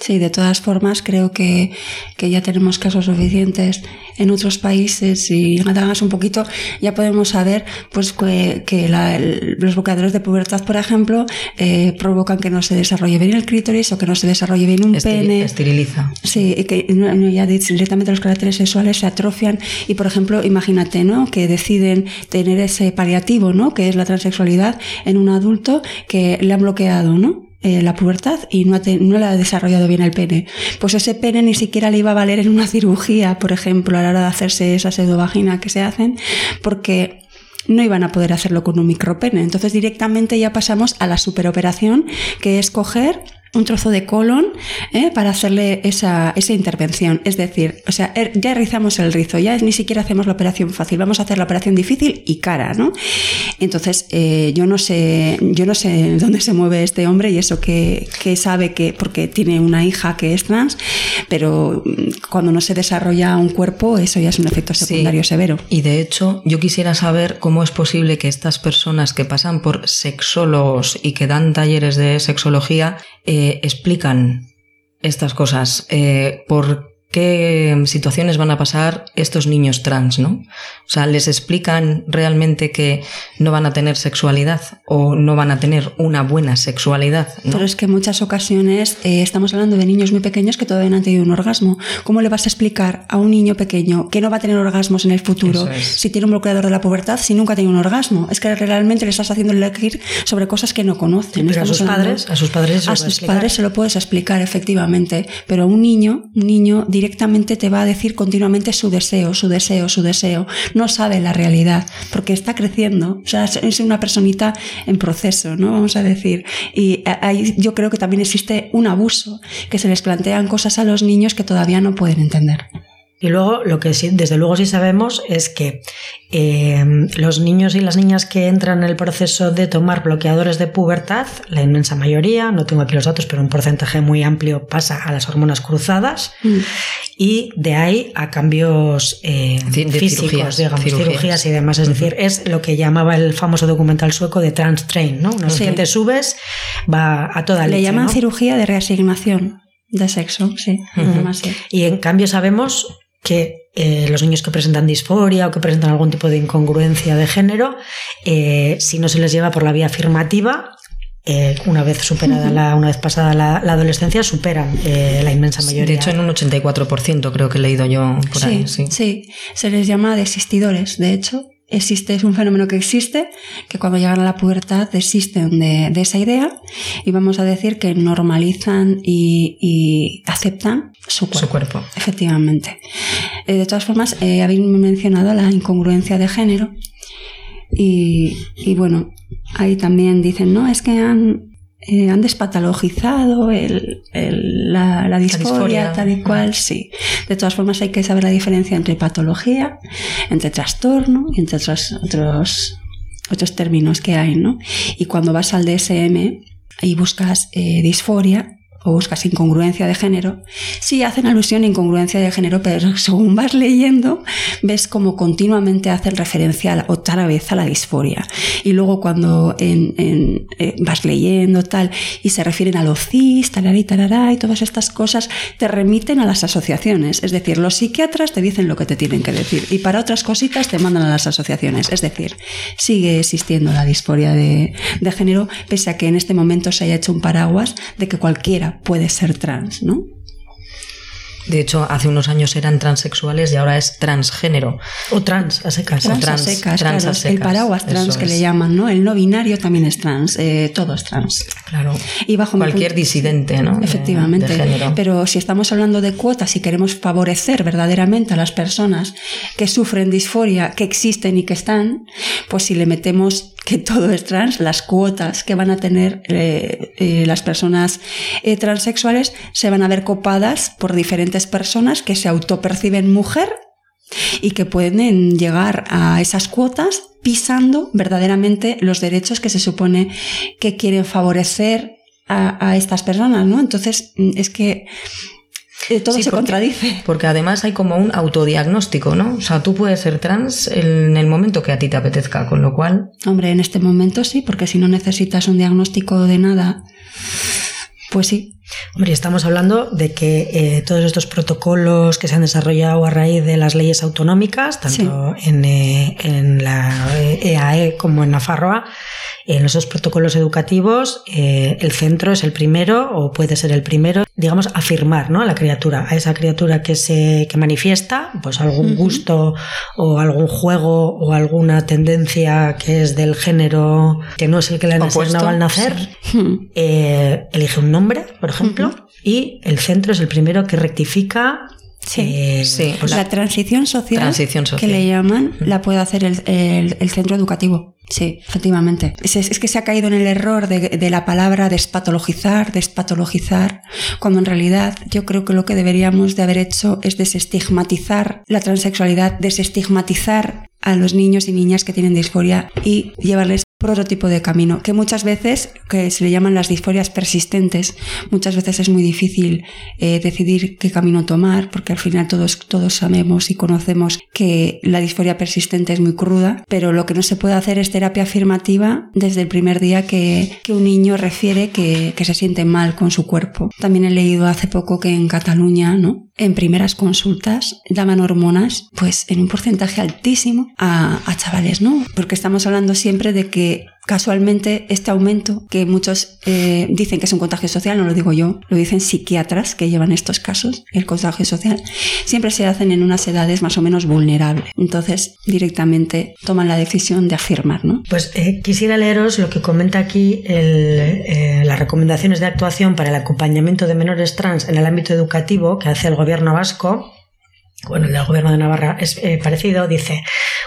Sí, de todas formas creo que, que, ya tenemos casos suficientes en otros países y nadagas un poquito ya podemos saber pues que, que la, el, los bloqueadores de pubertad, por ejemplo, eh, provocan que no se desarrolle bien el clítoris o que no se desarrolle bien un Estil, pene. Esteriliza. Sí, y que no, ya directamente los caracteres sexuales se atrofian y, por ejemplo, imagínate, ¿no? Que deciden tener ese paliativo, ¿no? Que es la transexualidad en un adulto que le han bloqueado, ¿no? Eh, la pubertad y no, te, no le ha desarrollado bien el pene. Pues ese pene ni siquiera le iba a valer en una cirugía, por ejemplo, a la hora de hacerse esa pseudovagina que se hacen, porque no iban a poder hacerlo con un micropene. Entonces directamente ya pasamos a la superoperación, que es coger un trozo de colon ¿eh? para hacerle esa, esa, intervención. Es decir, o sea, er, ya rizamos el rizo, ya ni siquiera hacemos la operación fácil, vamos a hacer la operación difícil y cara, ¿no? Entonces, eh, yo no sé, yo no sé *laughs* dónde se mueve este hombre y eso que, que sabe que, porque tiene una hija que es trans, pero cuando no se desarrolla un cuerpo, eso ya es un efecto secundario sí. severo. Y de hecho, yo quisiera saber cómo es posible que estas personas que pasan por sexólogos y que dan talleres de sexología eh, explican estas cosas. Eh, ¿Por qué situaciones van a pasar estos niños trans, ¿no? O sea, les explican realmente que no van a tener sexualidad o no van a tener una buena sexualidad. ¿no? Pero es que en muchas ocasiones eh, estamos hablando de niños muy pequeños que todavía no han tenido un orgasmo. ¿Cómo le vas a explicar a un niño pequeño que no va a tener orgasmos en el futuro es. si tiene un bloqueador de la pubertad si nunca ha tenido un orgasmo? Es que realmente le estás haciendo elegir sobre cosas que no conocen. Pero a sus padres, a sus padres, a sus padres se lo puedes explicar efectivamente, pero a un niño, un niño directamente te va a decir continuamente su deseo, su deseo, su deseo. No sabe la realidad porque está creciendo. O sea, es una personita en proceso, ¿no? Vamos a decir. Y ahí yo creo que también existe un abuso, que se les plantean cosas a los niños que todavía no pueden entender. Y luego, lo que sí, desde luego sí sabemos es que eh, los niños y las niñas que entran en el proceso de tomar bloqueadores de pubertad, la inmensa mayoría, no tengo aquí los datos, pero un porcentaje muy amplio pasa a las hormonas cruzadas mm. y de ahí a cambios eh, de, físicos, cirugías, digamos, cirugías. cirugías. y demás. Es uh -huh. decir, es lo que llamaba el famoso documental sueco de Trans Train, ¿no? Una vez sí. que te subes, va a toda Le leche, llaman ¿no? cirugía de reasignación de sexo, sí. Uh -huh. Además, sí. Y en cambio sabemos que eh, los niños que presentan disforia o que presentan algún tipo de incongruencia de género, eh, si no se les lleva por la vía afirmativa, eh, una vez superada la, una vez pasada la, la adolescencia, superan eh, la inmensa mayoría. De hecho, en un 84% creo que he leído yo por sí, ahí. Sí. sí, se les llama desistidores, de hecho. Existe, es un fenómeno que existe, que cuando llegan a la pubertad desisten de, de esa idea y vamos a decir que normalizan y, y aceptan su cuerpo. Su cuerpo. Efectivamente. Eh, de todas formas, eh, habéis mencionado la incongruencia de género y, y bueno, ahí también dicen, no, es que han, eh, han despatologizado el, el, la, la, disforia, la, disforia, tal y cual, sí. De todas formas, hay que saber la diferencia entre patología, entre trastorno y entre otros, otros, otros términos que hay, ¿no? Y cuando vas al DSM y buscas eh, disforia, o buscas incongruencia de género, sí hacen alusión a incongruencia de género, pero según vas leyendo, ves como continuamente hacen referencia otra vez a la disforia. Y luego cuando en, eh, vas leyendo tal y se refieren a los cis, y tarará y todas estas cosas, te remiten a las asociaciones. Es decir, los psiquiatras te dicen lo que te tienen que decir y para otras cositas te mandan a las asociaciones. Es decir, sigue existiendo la disforia de, de género, pese a que en este momento se haya hecho un paraguas de que cualquiera puede ser trans, ¿no? De hecho, hace unos años eran transexuales y ahora es transgénero. O trans, a secas. Trans, O trans, a secas, trans claro, a secas, El paraguas trans eso que es. le llaman, ¿no? El no binario también es trans, eh, todo es trans. Claro. Y bajo Cualquier disidente, ¿no? Efectivamente. de. Pero si estamos hablando de cuotas y queremos favorecer verdaderamente a las personas que sufren disforia, que existen y que están, pues si le metemos que todo es trans, las cuotas que van a tener eh, eh, las personas eh, transexuales se van a ver copadas por diferentes personas que se autoperciben mujer y que pueden llegar a esas cuotas pisando verdaderamente los derechos que se supone que quieren favorecer a, estas personas, ¿no? Entonces, mm, es que todo Sí, se porque- contradice. Porque además hay como un autodiagnóstico, ¿no? O sea, tú puedes ser trans en el momento que a ti te apetezca, con lo cual Hombre, en este momento sí, porque si no necesitas un diagnóstico de nada, pues sí. Hombre, estamos hablando de que eh, todos estos protocolos que se han desarrollado a raíz de las leyes autonómicas, tanto en, eh, en la EAE como en Nafarroa, en esos protocolos educativos, eh, el centro es el primero o puede ser el primero, digamos, afirmar ¿no? a la criatura, a esa criatura que se que manifiesta, pues algún gusto o algún juego o alguna tendencia que es del género que no es el que le han asignado al nacer, eh, elige un nombre, por ejemplo, y el centro es el primero que rectifica. eh, sí. pues, la transición social, Transición que le llaman la puede hacer el, el- el centro educativo. Sí, efectivamente. Es, que se ha caído en el error de, de la palabra despatologizar, despatologizar, cuando en realidad yo creo que lo que deberíamos de haber hecho es desestigmatizar la transexualidad, desestigmatizar a los niños y niñas que tienen disforia y llevarles por otro tipo de camino, que muchas veces, que se le llaman las disforias persistentes, muchas veces es muy difícil eh, decidir qué camino tomar, porque al final todos, todos sabemos y conocemos que la disforia persistente es muy cruda, pero lo que no se puede hacer es terapia afirmativa desde el primer día que, que un niño refiere que, que se siente mal con su cuerpo. También he leído hace poco que en Cataluña, ¿no? En primeras consultas daban hormonas, pues en un porcentaje altísimo a, a chavales, ¿no? Porque estamos hablando siempre de que casualmente este aumento que muchos eh, dicen que es un contagio social, no lo digo yo, lo dicen psiquiatras que llevan estos casos, el contagio social, siempre se hacen en unas edades más o menos vulnerables. Entonces directamente toman la decisión de afirmar, ¿no? Pues eh, quisiera leeros lo que comenta aquí eh, las recomendaciones de actuación para el acompañamiento de menores trans en el ámbito educativo que hace el gobierno vasco. Bueno, el del gobierno de Navarra es eh, parecido, dice,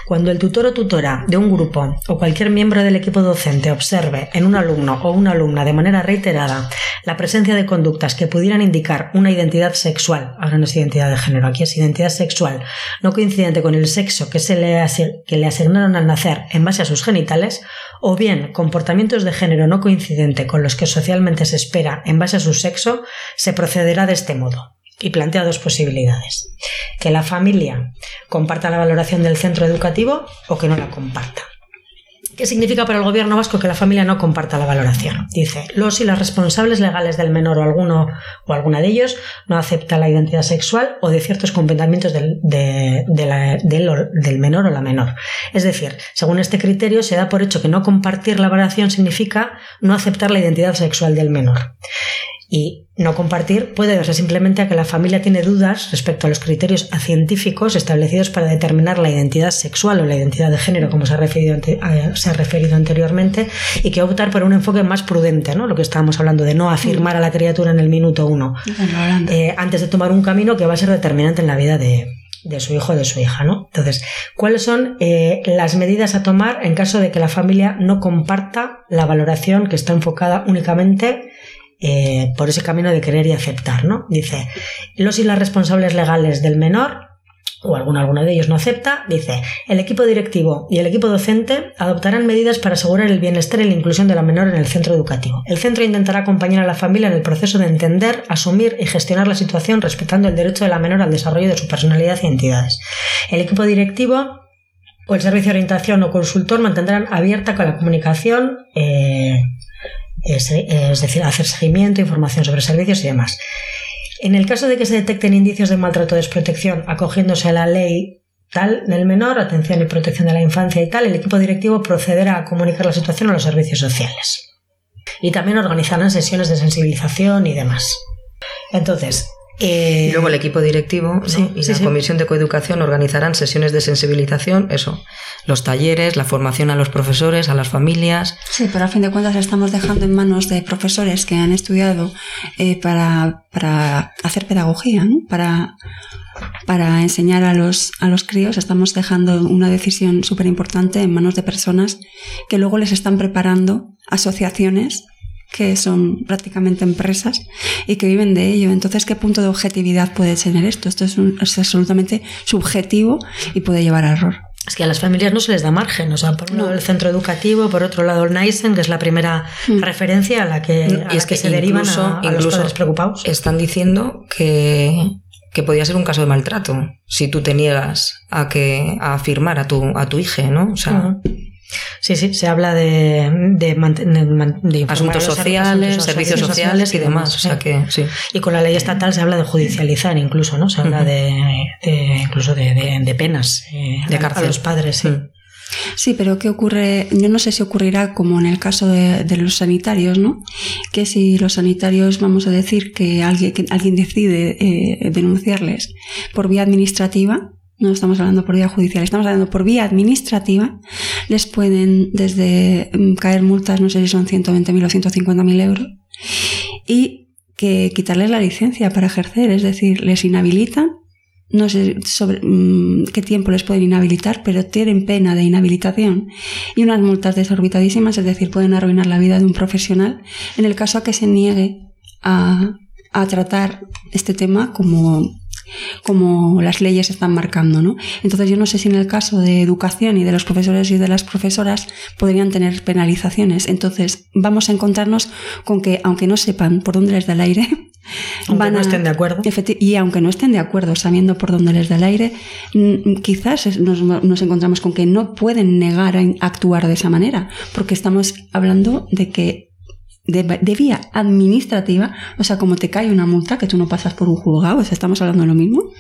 cuando el tutor o tutora de un grupo o cualquier miembro del equipo docente observe en un alumno o una alumna de manera reiterada la presencia de conductas que pudieran indicar una identidad sexual, ahora no es identidad de género, aquí es identidad sexual, no coincidente con el sexo que, se le, que le asignaron al nacer en base a sus genitales, o bien comportamientos de género no coincidente con los que socialmente se espera en base a su sexo, se procederá de este modo. Y plantea dos posibilidades. Que la familia comparta la valoración del centro educativo o que no la comparta. ¿Qué significa para el gobierno vasco que la familia no comparta la valoración? Dice, los y las responsables legales del menor o alguno o alguna de ellos no acepta la identidad sexual o de ciertos comportamientos del, del menor o la menor. Es decir, según este criterio se da por hecho que no compartir la valoración significa no aceptar la identidad sexual del menor. Y no compartir puede deberse simplemente a que la familia tiene dudas respecto a los criterios científicos establecidos para determinar la identidad sexual o la identidad de género, como se ha referido, ante- eh, se ha referido anteriormente, y que optar por un enfoque más prudente, ¿no? lo que estábamos hablando, de no afirmar a la criatura en el minuto uno, eh, antes de tomar un camino que va a ser determinante en la vida de, de su hijo o de su hija, ¿no? Entonces, ¿cuáles son eh, las medidas a tomar en caso de que la familia no comparta la valoración que está enfocada únicamente eh, por ese camino de querer y aceptar, ¿no? Dice, los y las responsables legales del menor o alguno, alguno de ellos no acepta, dice, el equipo directivo y el equipo docente adoptarán medidas para asegurar el bienestar y la inclusión de la menor en el centro educativo. El centro intentará acompañar a la familia en el proceso de entender, asumir y gestionar la situación respetando el derecho de la menor al desarrollo de su personalidad y entidades. El equipo directivo o el servicio de orientación o consultor mantendrán abierta con la comunicación, eh, es, decir, hacer seguimiento, información sobre servicios y demás. En el caso de que se detecten indicios de maltrato o desprotección acogiéndose a la ley tal del menor, atención y protección de la infancia y tal, el equipo directivo procederá a comunicar la situación a los servicios sociales. Y también organizarán sesiones de sensibilización y demás. Entonces, eh, Y luego el equipo directivo ¿no? Sí, y sí, la sí. comisión de coeducación organizarán sesiones de sensibilización, eso, los talleres, la formación a los profesores, a las familias. Sí, pero a fin de cuentas estamos dejando en manos de profesores que han estudiado eh, para, para hacer pedagogía, ¿no? para, para enseñar a los, a los críos. Estamos dejando una decisión súper importante en manos de personas que luego les están preparando asociaciones que son prácticamente empresas y que viven de ello. Entonces, ¿qué punto de objetividad puede tener esto? Esto es, un- es absolutamente subjetivo y puede llevar a error. Es que a las familias no se les da margen, o sea, por un lado el centro educativo, por otro lado el NICEN, que es la primera referencia a la que, a y la es que, se derivan a, a los incluso padres preocupados. están diciendo que, que podía ser un caso de maltrato si tú te niegas a que a firmar a tu a tu hija, ¿no? O sea, Ujú. Sí, sí, se habla de, asuntos sociales, asuntos servicios sociales y demás, o sea que sí. Y con la ley estatal se habla de judicializar incluso, ¿no? Se habla de, de- incluso de, de- de penas eh, De cárcel. a los padres, sí. Mm. Sí, pero ¿qué ocurre? Yo no sé si ocurrirá como en el caso de, de los sanitarios, ¿no? Que si los sanitarios, vamos a decir que alguien, que alguien decide eh, denunciarles por vía administrativa, no estamos hablando por vía judicial, estamos hablando por vía administrativa, les pueden desde mm, caer multas, no sé si son 120.000 o 150.000 euros, y que quitarles la licencia para ejercer, es decir, les inhabilitan no sé sobre mm, qué tiempo les pueden inhabilitar, pero tienen pena de inhabilitación y unas multas desorbitadísimas, es decir, pueden arruinar la vida de un profesional en el caso a que se niegue a, a tratar este tema como, como las leyes están marcando, ¿no? Entonces yo no sé si en el caso de educación y de los profesores y de las profesoras podrían tener penalizaciones. Entonces vamos a encontrarnos con que, aunque no sepan por dónde les da el aire, Aunque no estén de acuerdo. Y aunque no estén de acuerdo, sabiendo por dónde les da el aire, quizás nos, nos encontramos con que no pueden negar a actuar de esa manera, porque estamos hablando de que de, de vía administrativa, o sea, como te cae una multa que tú no pasas por un juzgado, o sea, estamos hablando de lo mismo,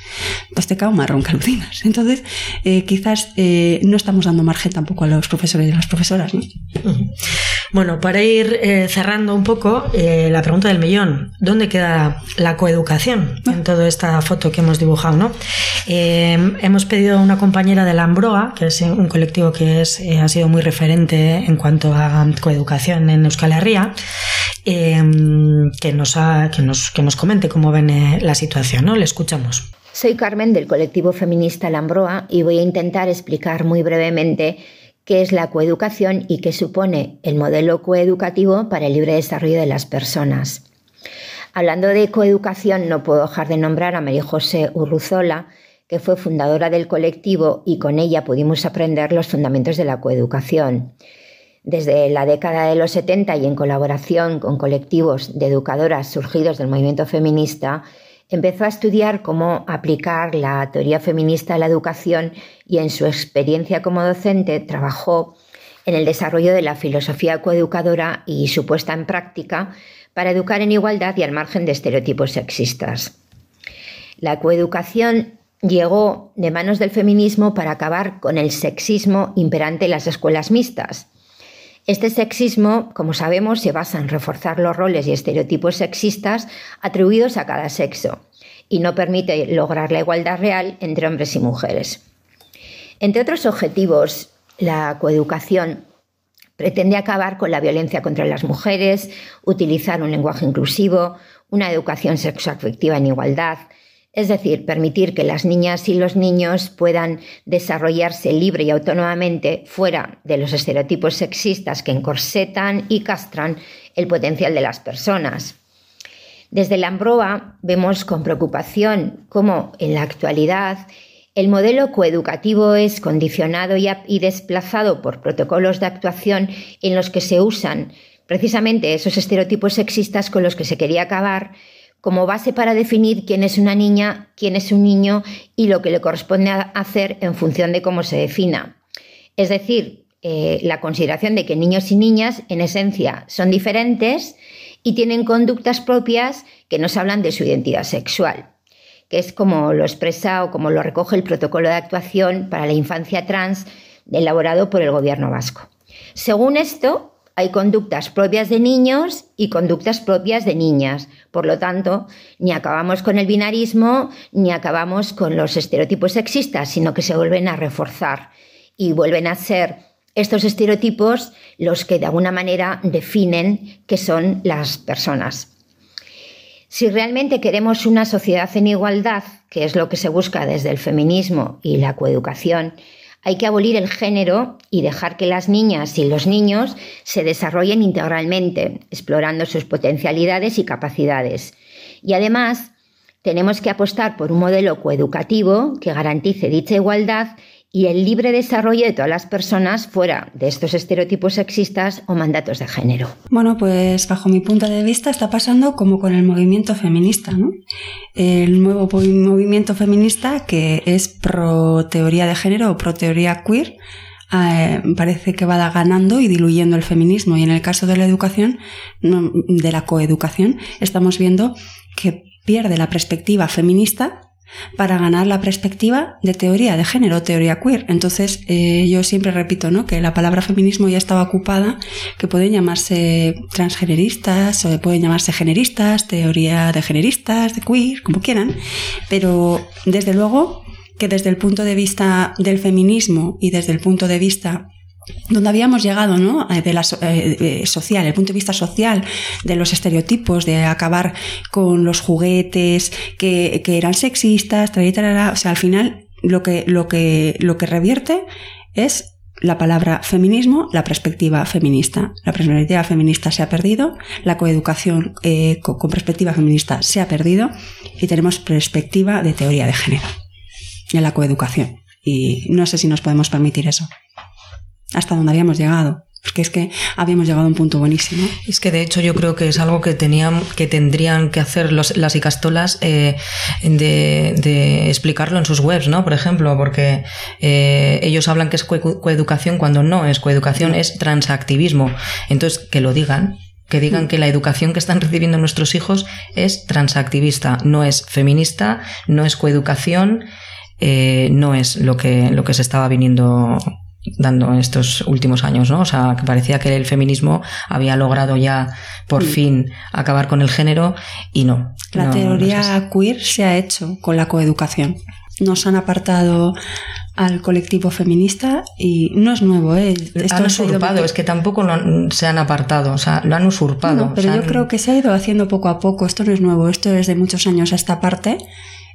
pues te cae un marrón que alucinas. Entonces, eh, quizás eh, no estamos dando margen tampoco a los profesores y a las profesoras, ¿no? Bueno, para ir eh, cerrando un poco, eh, la pregunta del millón, ¿dónde queda la coeducación en toda esta foto que hemos dibujado? ¿no? Hemos pedido a una compañera de la Ambroa, que es un colectivo que es, ha sido muy referente en cuanto a coeducación en Euskal Herria, eh, que, nos que, nos, que nos comente cómo ven eh, la situación. ¿no? Le escuchamos. Soy Carmen del colectivo feminista Lambroa y voy a intentar explicar muy brevemente qué es la coeducación y qué supone el modelo coeducativo para el libre desarrollo de las personas. Hablando de coeducación, no puedo dejar de nombrar a María José Urruzola, que fue fundadora del colectivo y con ella pudimos aprender los fundamentos de la coeducación. Desde la década de los 70 y en colaboración con colectivos de educadoras surgidos del movimiento feminista, empezó a estudiar cómo aplicar la teoría feminista a la educación y en su experiencia como docente trabajó en el desarrollo de la filosofía coeducadora y su puesta en práctica para educar en igualdad y al margen de estereotipos sexistas. La coeducación llegó de manos del feminismo para acabar con el sexismo imperante en las escuelas mixtas. Este sexismo, como sabemos, se basa en reforzar los roles y estereotipos sexistas atribuidos a cada sexo y no permite lograr la igualdad real entre hombres y mujeres. Entre otros objetivos, la coeducación pretende acabar con la violencia contra las mujeres, utilizar un lenguaje inclusivo, una educación sexoafectiva en igualdad, es decir, permitir que las niñas y los niños puedan desarrollarse libre y autónomamente fuera de los estereotipos sexistas que encorsetan y castran el potencial de las personas. Desde la Ambroa vemos con preocupación cómo en la actualidad El modelo coeducativo es condicionado y, desplazado por protocolos de actuación en los que se usan precisamente esos estereotipos sexistas con los que se quería acabar como base para definir quién es una niña, quién es un niño y lo que le corresponde hacer en función de cómo se defina. Es decir, eh, la consideración de que niños y niñas, en esencia, son diferentes y tienen conductas propias que nos hablan de su identidad sexual, que es como lo expresa o como lo recoge el protocolo de actuación para la infancia trans elaborado por el gobierno vasco. Según esto, hay conductas propias de niños y conductas propias de niñas. Por lo tanto, ni acabamos con el binarismo ni acabamos con los estereotipos sexistas, sino que se vuelven a reforzar y vuelven a ser estos estereotipos los que de alguna manera definen qué son las personas. Si realmente queremos una sociedad en igualdad, que es lo que se busca desde el feminismo y la coeducación, hay que abolir el género y dejar que las niñas y los niños se desarrollen integralmente, explorando sus potencialidades y capacidades. Y además, tenemos que apostar por un modelo coeducativo que garantice dicha igualdad y el libre desarrollo de todas las personas fuera de estos estereotipos sexistas o mandatos de género. Bueno, pues bajo mi punto de vista está pasando como con el movimiento feminista, ¿no? El nuevo movimiento feminista que es pro teoría de género o pro teoría queer eh, parece que va ganando y diluyendo el feminismo y en el caso de la educación, de la coeducación, estamos viendo que pierde la perspectiva feminista para ganar la perspectiva de teoría de género, teoría queer. Entonces, eh, yo siempre repito ¿no? que la palabra feminismo ya estaba ocupada, que pueden llamarse transgeneristas, o pueden llamarse generistas, teoría de generistas, de queer, como quieran, pero desde luego que desde el punto de vista del feminismo y desde el punto de vista donde habíamos llegado, ¿no? Eh, de la eh, social, el punto de vista social, de los estereotipos, de acabar con los juguetes que, eran sexistas, o sea, al final lo que, lo que, lo que revierte es la palabra feminismo, la perspectiva feminista. La perspectiva feminista se ha perdido, la coeducación eh, con perspectiva feminista se ha perdido y tenemos perspectiva de teoría de género en la coeducación. Y no sé si nos podemos permitir eso hasta donde habíamos llegado. Porque es que habíamos llegado a un punto buenísimo. Es que de hecho yo creo que es algo que tenían, que tendrían que hacer los, las icastolas eh, de, explicarlo en sus webs, ¿no? Por ejemplo, porque eh, ellos hablan que es coeducación cuando no es coeducación, es transactivismo. Entonces, que lo digan, que digan que la educación que están recibiendo nuestros hijos es transactivista, no es feminista, no es coeducación, eh, no es lo que, lo que se estaba viniendo dando en estos últimos años, ¿no? O sea, que parecía que el feminismo había logrado ya por fin acabar con el género y no. La teoría queer se ha hecho con la coeducación. Nos han apartado al colectivo feminista y no es nuevo, ¿eh? Esto han usurpado, es que tampoco se han apartado, o sea, lo han usurpado. pero yo creo que se ha ido haciendo poco a poco, esto no es nuevo, esto es de muchos años a esta parte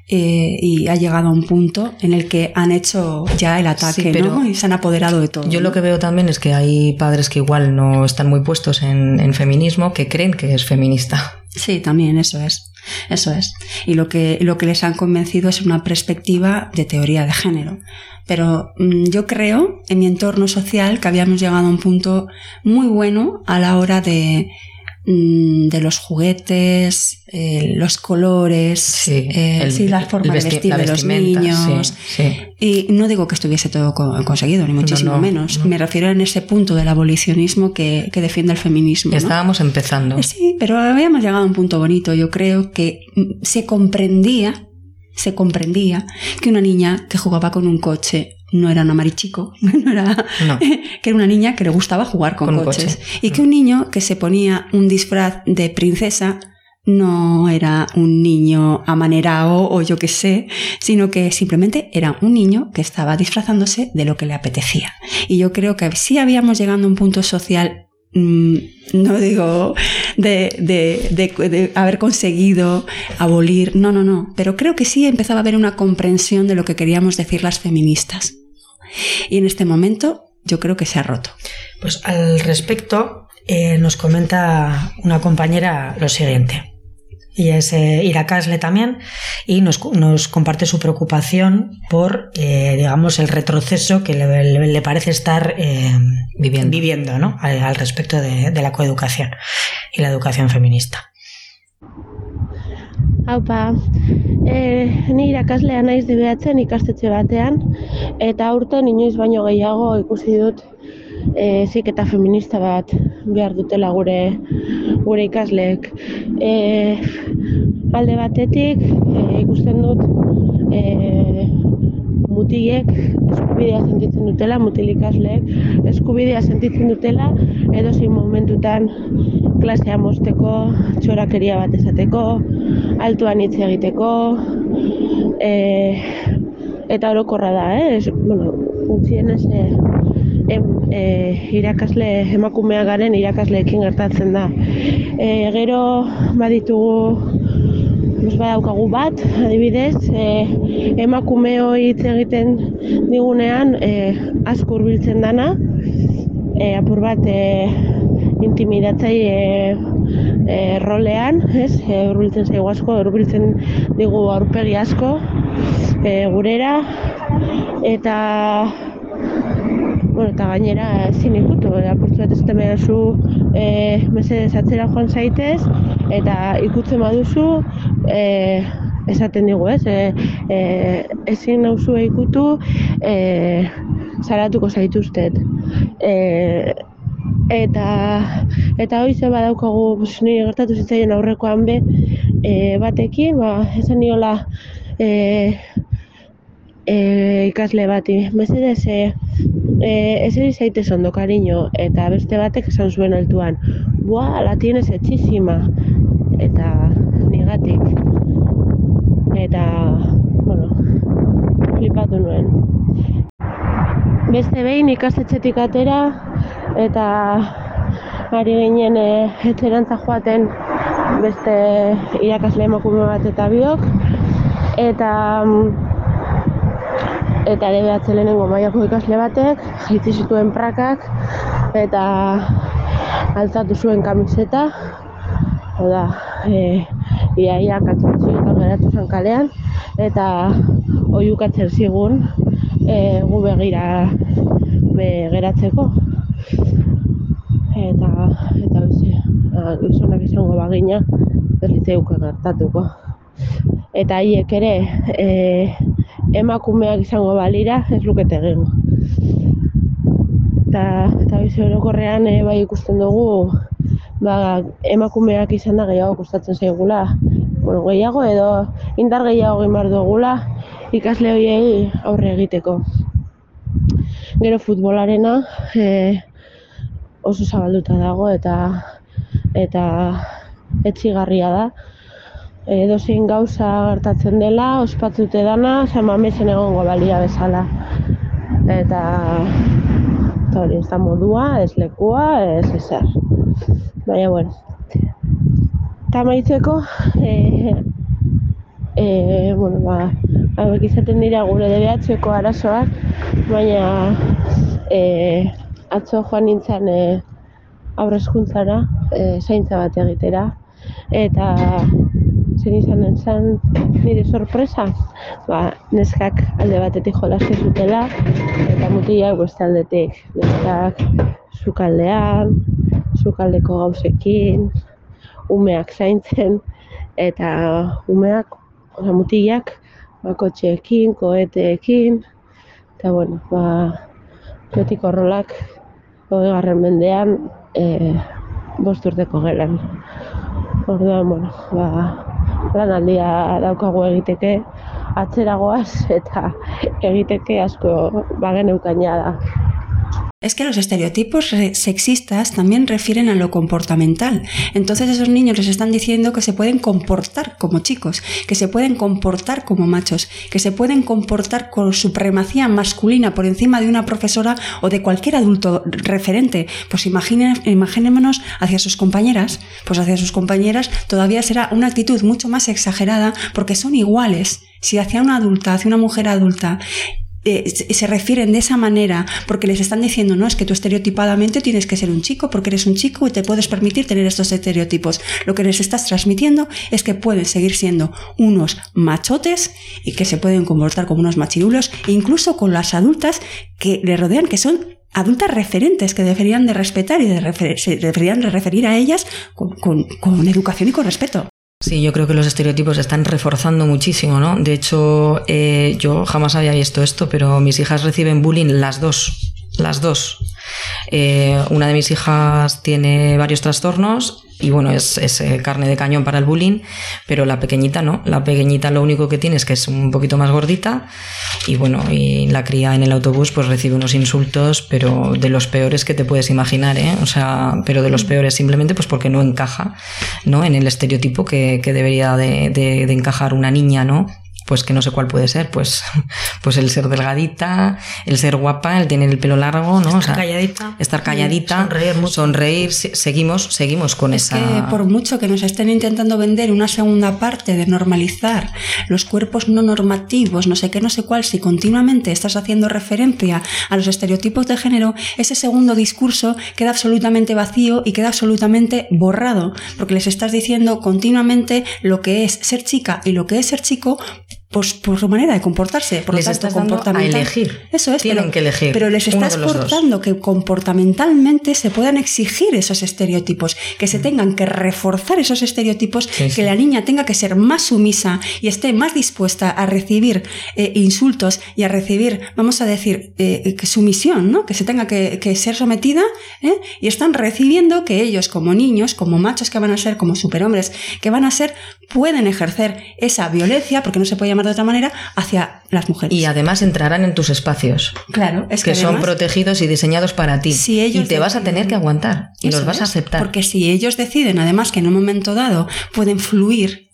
eh, y ha llegado a un punto en el que han hecho ya el ataque pero y se han apoderado de todo. Yo lo que veo también es que hay padres que igual no están muy puestos en, en feminismo que creen que es feminista. Sí, también eso es. Eso es. Y lo que, lo que les han convencido es una perspectiva de teoría de género. Pero mm, yo creo, en mi entorno social, que habíamos llegado a un punto muy bueno a la hora de, de los juguetes, eh, los colores, sí, eh, las formas de vestir de los niños. Y no digo que estuviese todo conseguido, ni muchísimo menos. Me refiero en ese punto del abolicionismo que, defiende el feminismo. Estábamos empezando. Sí, pero habíamos llegado a un punto bonito. Yo creo que mm, se comprendía, se comprendía que una niña que jugaba con un coche no era una marichico, *laughs* no era, *laughs* que era una niña que le gustaba jugar con, coches. Y que un niño que se ponía un disfraz de princesa no era un niño amanerado o yo qué sé, sino que simplemente era un niño que estaba disfrazándose de lo que le apetecía. Y yo creo que sí habíamos llegado a un punto social mm, no digo de, de, haber conseguido abolir, no, no, no, pero creo que sí empezaba a haber una comprensión de lo que queríamos decir las feministas. Y en este momento yo creo que se ha roto. Pues al respecto eh, nos comenta una compañera lo siguiente. Y es eh, irakasle también, y nos, nos, comparte su preocupación por, eh, digamos, el retroceso que le, le, le parece estar eh, viviendo, viviendo ¿no? al, al respecto de, de la coeducación y la educación feminista. Haupa, e, ni irakaslea naiz dibeatzen ikastetxe batean, eta aurten inoiz baino gehiago ikusi dut e, ziketa feminista bat behar dutela gure gure ikasleek. E, alde batetik e, ikusten dut e, mutilek eskubidea sentitzen dutela, mutil ikasleek eskubidea sentitzen dutela edo zein momentutan klasea mosteko, txorakeria bat esateko, altuan hitz egiteko, e, eta orokorra da, eh? Es, bueno, gutxienez e, em, e, irakasle emakumea garen irakasleekin gertatzen da. E, gero baditugu Biz badaukagu bat, adibidez, e, emakume hori hitz egiten digunean e, asko hurbiltzen dana, e, apur bat e, intimidatzaile e, rolean, ez? E, hurbiltzen zaigu asko, hurbiltzen digu aurpegi asko e, gurera eta bueno, eta gainera ezin ikutu, apurtzu bat ez temea zu e, mesedez atzera joan zaitez eta ikutzen baduzu e, esaten digu ez? E, e, ezin nauzu ikutu e, zaratuko zaituztet. E, eta eta hori ze badaukagu nire gertatu zitzaien aurrekoan be e, batekin ba, esan niola e, e, ikasle bati. Mesedez e, e, ez eri zaitez ondo kariño eta beste batek esan zuen altuan bua, la tienes etxísima eta nigatik eta bueno flipatu nuen. Beste behin ikastetxetik atera eta ari ginen e, etxerantza joaten beste irakasle emakume bat eta biok. Eta eta ere behatze lehenengo maiako ikasle batek jaitzi zituen prakak eta altzatu zuen kamiseta. Oda, e, iaia katzatzioetan geratu zen kalean eta oiukatzen zigun e, gu begira be, geratzeko. Eta eta bizi gizonak izango bagina ez litzeuka gertatuko. Eta haiek ere e, emakumeak izango balira ez lukete egin. Eta, eta bizi orokorrean e, bai ikusten dugu ba, emakumeak izan da gehiago kostatzen zaigula. Bueno, gehiago edo indar gehiago egin behar dugula ikasle horiei aurre egiteko. Gero futbolarena e, oso zabalduta dago eta eta etxigarria da edozein gauza gertatzen dela, ospatzute dana, zamamezen egongo balia bezala. Eta, hori, ez da modua, ez lekua, ez ezer. Baina, bueno. Eta maitzeko, e, e, bueno, ba, hauek izaten dira gure DBH-eko arazoak, baina e, atzo joan nintzen e, aurrezkuntzara, e, zaintza bat egitera, eta zer izan zen nire sorpresa, ba, neskak alde batetik jolasten zutela, eta mutilak beste aldetik, neskak sukaldean, sukaldeko gauzekin, umeak zaintzen, eta umeak, oza, mutilak, ba, kotxeekin, koeteekin, eta bueno, ba, betik horrolak, hogei garren mendean, e, bost urteko geran. Orduan, bueno, ba, lanaldia daukagu egiteke atzeragoaz eta egiteke asko bageneukaina da. Es que los estereotipos sexistas también refieren a lo comportamental. Entonces esos niños les están diciendo que se pueden comportar como chicos, que se pueden comportar como machos, que se pueden comportar con supremacía masculina por encima de una profesora o de cualquier adulto referente. Pues imaginen, imaginémonos hacia sus compañeras, pues hacia sus compañeras todavía será una actitud mucho más exagerada porque son iguales. Si hacia una adulta, hacia una mujer adulta, eh, se refieren de esa manera porque les están diciendo, no, es que tú estereotipadamente tienes que ser un chico porque eres un chico y te puedes permitir tener estos estereotipos. Lo que les estás transmitiendo es que pueden seguir siendo unos machotes y que se pueden comportar como unos machirulos, incluso con las adultas que le rodean, que son adultas referentes que deberían de respetar y de refer- se deberían de referir a ellas con, con- con educación y con respeto. Sí, yo creo que los estereotipos se están reforzando muchísimo, ¿no? De hecho, eh, yo jamás había visto esto, pero mis hijas reciben bullying las dos, las dos. Eh, una de mis hijas tiene varios trastornos y bueno, es, es, eh, carne de cañón para el bullying, pero la pequeñita no. La pequeñita lo único que tiene es que es un poquito más gordita y bueno, y la cría en el autobús pues recibe unos insultos, pero de los peores que te puedes imaginar, ¿eh? O sea, pero de los peores simplemente pues porque no encaja, ¿no? En el estereotipo que, que debería de, de- de encajar una niña, ¿no? Pues que no sé cuál puede ser, pues, *laughs* pues el ser delgadita, el ser guapa, el tener el pelo largo, ¿no? O sea, calladita. estar calladita, Sonreír mucho. sonreír, se- seguimos, seguimos con Es esa. que por mucho que nos estén intentando vender una segunda parte de normalizar los cuerpos no normativos, no sé qué, no sé cuál, si continuamente estás haciendo referencia a los estereotipos de género, ese segundo discurso queda absolutamente vacío y queda absolutamente borrado, porque les estás diciendo continuamente lo que es ser chica y lo que es ser chico. Pues por su manera de comportarse, por lo Les tanto, estás dando a comportamental. elegir. Eso es, Tienen pero, que elegir pero les estás forzando que comportamentalmente se puedan exigir esos estereotipos, que se tengan que reforzar esos estereotipos, Sí, que sí. la niña tenga que ser más sumisa y esté más dispuesta a recibir eh, insultos y a recibir, vamos a decir, eh, sumisión, ¿no? que se tenga que, que ser sometida, ¿eh? y están recibiendo que ellos como niños, como machos que van a ser, como superhombres que van a ser, pueden ejercer esa violencia, porque no se puede llamar de otra manera, hacia las mujeres. Y además entrarán en tus espacios. Claro, es que, que, son protegidos y diseñados para ti. Si ellos y te vas a tener que aguantar y los vas a aceptar. Porque si ellos deciden, además, que en un momento dado pueden fluir,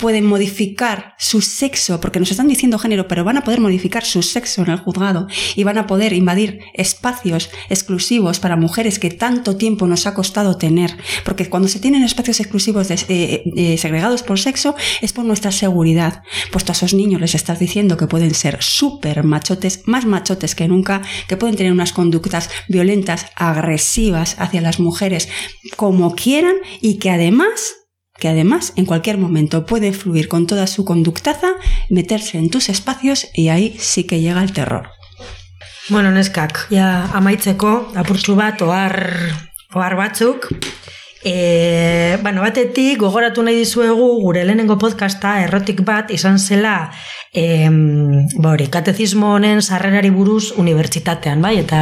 pueden modificar su sexo, porque nos están diciendo género, pero van a poder modificar su sexo en el juzgado y van a poder invadir espacios exclusivos para mujeres que tanto tiempo nos ha costado tener. Porque cuando se tienen espacios exclusivos eh, eh, segregados por sexo es por nuestra seguridad. Puesto a esos niños les estás diciendo que pueden ser súper machotes, más machotes que nunca, que pueden tener unas conductas violentas, agresivas hacia las mujeres como quieran y que además que además en cualquier momento puede fluir con toda su conductaza, meterse en tus espacios y ahí sí que llega el terror. Bueno, neskak, ja amaitzeko, apurtxu bat, ohar, ohar batzuk. E, bueno, batetik, gogoratu nahi dizuegu gure lehenengo podcasta, errotik bat, izan zela em, hori, katezismo honen sarrerari buruz unibertsitatean, bai? Eta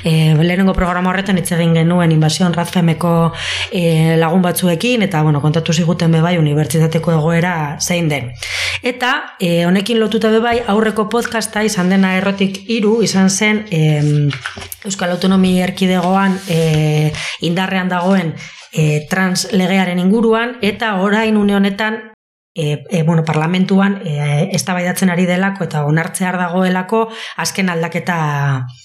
e, lehenengo programa horretan hitz egin genuen invasion razfemeko e, lagun batzuekin, eta bueno, kontatu ziguten be bai unibertsitateko egoera zein den. Eta e, honekin lotuta be bai aurreko podcasta izan dena errotik hiru izan zen em, Euskal Autonomi Erkidegoan e, indarrean dagoen e, trans legearen inguruan eta orain une honetan e, e, bueno, parlamentuan e, eztabaidatzen ari delako eta onartzear dagoelako azken aldaketa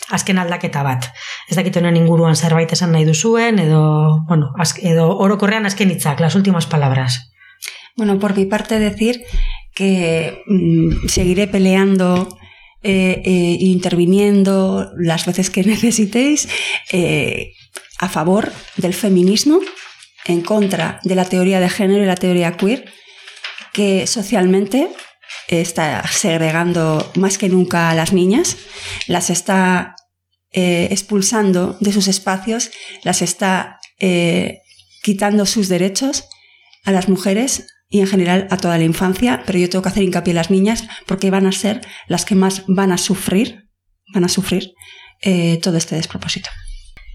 azken aldaketa bat. Ez dakit honen inguruan zerbait esan nahi duzuen edo bueno, azk, edo orokorrean azken hitzak, las últimas palabras. Bueno, por mi parte decir que mm, seguiré peleando eh, eh, interviniendo las veces que necesitéis eh, a favor del feminismo, en contra de la teoría de género y la teoría queer, que socialmente está segregando más que nunca a las niñas, las está eh, expulsando de sus espacios, las está eh, quitando sus derechos a las mujeres y en general a toda la infancia, pero yo tengo que hacer hincapié en las niñas porque van a ser las que más van a sufrir, van a sufrir eh, todo este despropósito.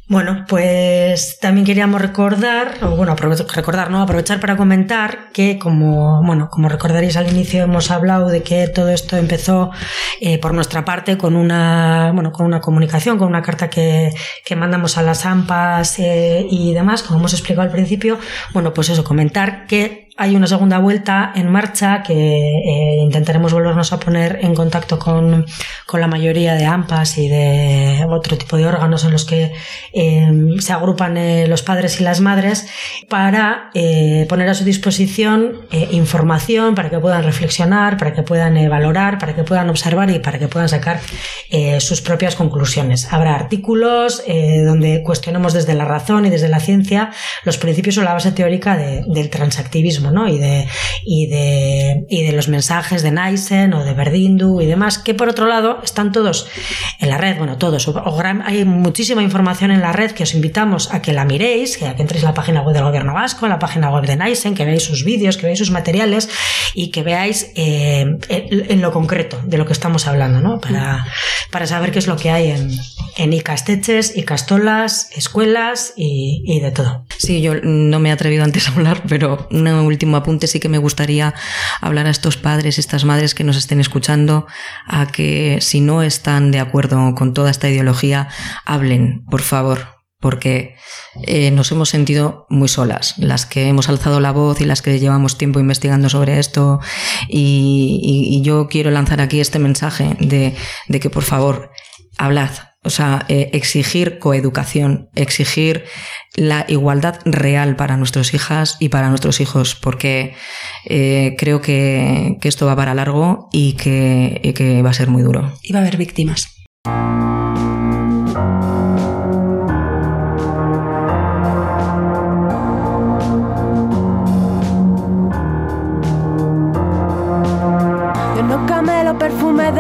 Bueno, pues también queríamos recordar, o bueno, recordar, ¿no? Aprovechar para comentar que como, bueno, como recordaréis al inicio hemos hablado de que todo esto empezó eh, por nuestra parte con una, bueno, con una comunicación, con una carta que, que mandamos a las AMPAs eh, y demás, como hemos explicado al principio. Bueno, pues eso, comentar que hay una segunda vuelta en marcha que eh, intentaremos volvernos a poner en contacto con, con, la mayoría de AMPAs y de otro tipo de órganos en los que eh, se agrupan eh, los padres y las madres para eh, poner a su disposición información para que puedan reflexionar, para que puedan valorar, para que puedan observar y para que puedan sacar sus propias conclusiones. Habrá artículos donde cuestionemos desde la razón y desde la ciencia los principios o la base teórica de, del transactivismo ¿no? y, de, y, de, y de los mensajes de Naisen o de Berdindu y demás, que por otro lado están todos en la red, bueno, todos, o, gran, hay muchísima información en la red que os invitamos a que la miréis, que, a que entréis en la página web del gobierno vasco, en la página web de Naisen, que veáis sus vídeos, que veáis sus materiales y que veáis eh, en, en, lo concreto de lo que estamos hablando, ¿no? Para, para saber qué es lo que hay en, en Icasteches, Icastolas, escuelas y, y de todo. Sí, yo no me he atrevido antes a hablar, pero un último apunte sí que me gustaría hablar a estos padres, estas madres que nos estén escuchando, a que si no están de acuerdo con toda esta ideología, hablen, por favor, porque eh, nos hemos sentido muy solas, las que hemos alzado la voz y las que llevamos tiempo investigando sobre esto. Y, yo quiero lanzar aquí este mensaje de que por favor, hablad, o sea, eh, exigir coeducación, exigir la igualdad real para nuestras hijas y para nuestros hijos, porque eh, creo que, que, esto va para largo y que, que va a ser muy duro. Y va a haber víctimas.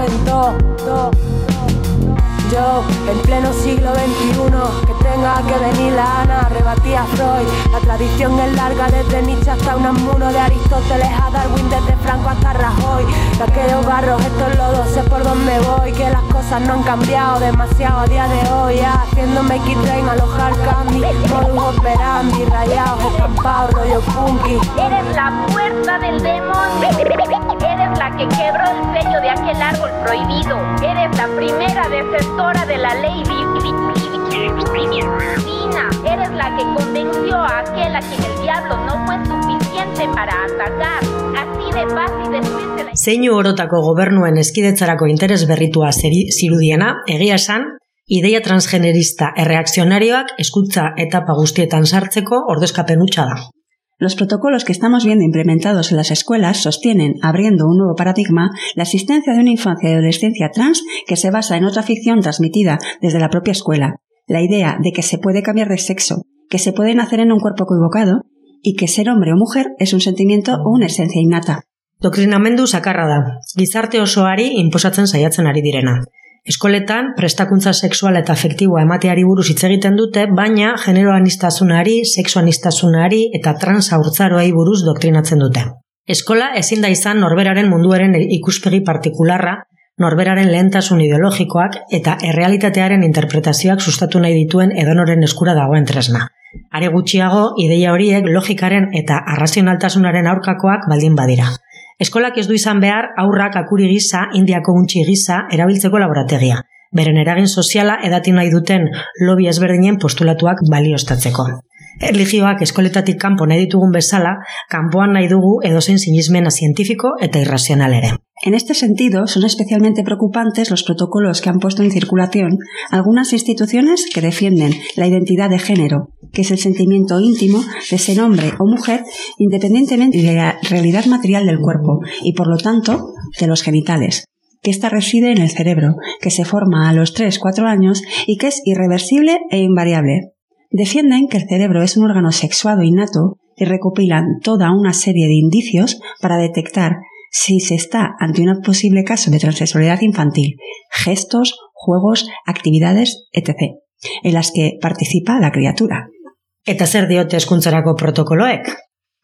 en todo. To, yo, en pleno siglo XXI, que tenga que venir la Ana, rebatía Freud. La tradición es larga desde Nietzsche hasta un amuno de Aristóteles a Darwin, desde Franco hasta Rajoy. De aquellos barros, estos lodos, sé por dónde voy, que las cosas no han cambiado demasiado a día de hoy. Ya, haciéndome X-Train, alojar candy, modus operandi, rayados, estampados, rollo funky. Eres la puerta del demonio. Eres la que quebró el sello de aquel árbol prohibido. Eres la primera defensora de la ley divina. Eres la que convenció a aquel a quien el diablo no fue suficiente para atacar. Así de fácil destruirse la... Zeinu orotako gobernuen eskidetzarako interes berritua zirudiena, egia esan, ideia transgenerista erreakzionarioak eskutza etapa guztietan sartzeko ordezkapen hutsa da. Los protocolos que estamos viendo implementados en las escuelas sostienen, abriendo un nuevo paradigma, la existencia de una infancia y adolescencia trans que se basa en otra ficción transmitida desde la propia escuela. La idea de que se puede cambiar de sexo, que se puede nacer en un cuerpo equivocado y que ser hombre o mujer es un sentimiento o una esencia innata. Doktrinamendu sakarra da, gizarte osoari inposatzen saiatzen ari direna. Eskoletan, prestakuntza sexual eta afektiboa emateari buruz hitz egiten dute, baina genero anistasunari, sexu anistasunari eta trans haurtzaroei buruz doktrinatzen dute. Eskola ezin da izan norberaren munduaren ikuspegi partikularra, norberaren lehentasun ideologikoak eta errealitatearen interpretazioak sustatu nahi dituen edonoren eskura dagoen tresna. Are gutxiago, ideia horiek logikaren eta arrazionaltasunaren aurkakoak baldin badira. Eskolak ez du izan behar aurrak akuri gisa, indiako untxi gisa, erabiltzeko laborategia. Beren eragin soziala edati nahi duten lobby ezberdinen postulatuak baliostatzeko. Erligioak eskoletatik kanpo nahi ditugun bezala, kanpoan nahi dugu edozein sinismena zientifiko eta irrazional ere. En este sentido, son especialmente preocupantes los protocolos que han puesto en circulación algunas instituciones que defienden la identidad de género, que es el sentimiento íntimo de ser hombre o mujer independientemente de la realidad material del cuerpo y, por lo tanto, de los genitales que ésta reside en el cerebro, que se forma a los 3-4 años y que es irreversible e invariable. Defienden que el cerebro es un órgano sexuado innato y recopilan toda una serie de indicios para detectar si se está ante un posible caso de transexualidad infantil, gestos, juegos, actividades, etc., en las que participa la criatura. Eta zer diote eskuntzarako protokoloek?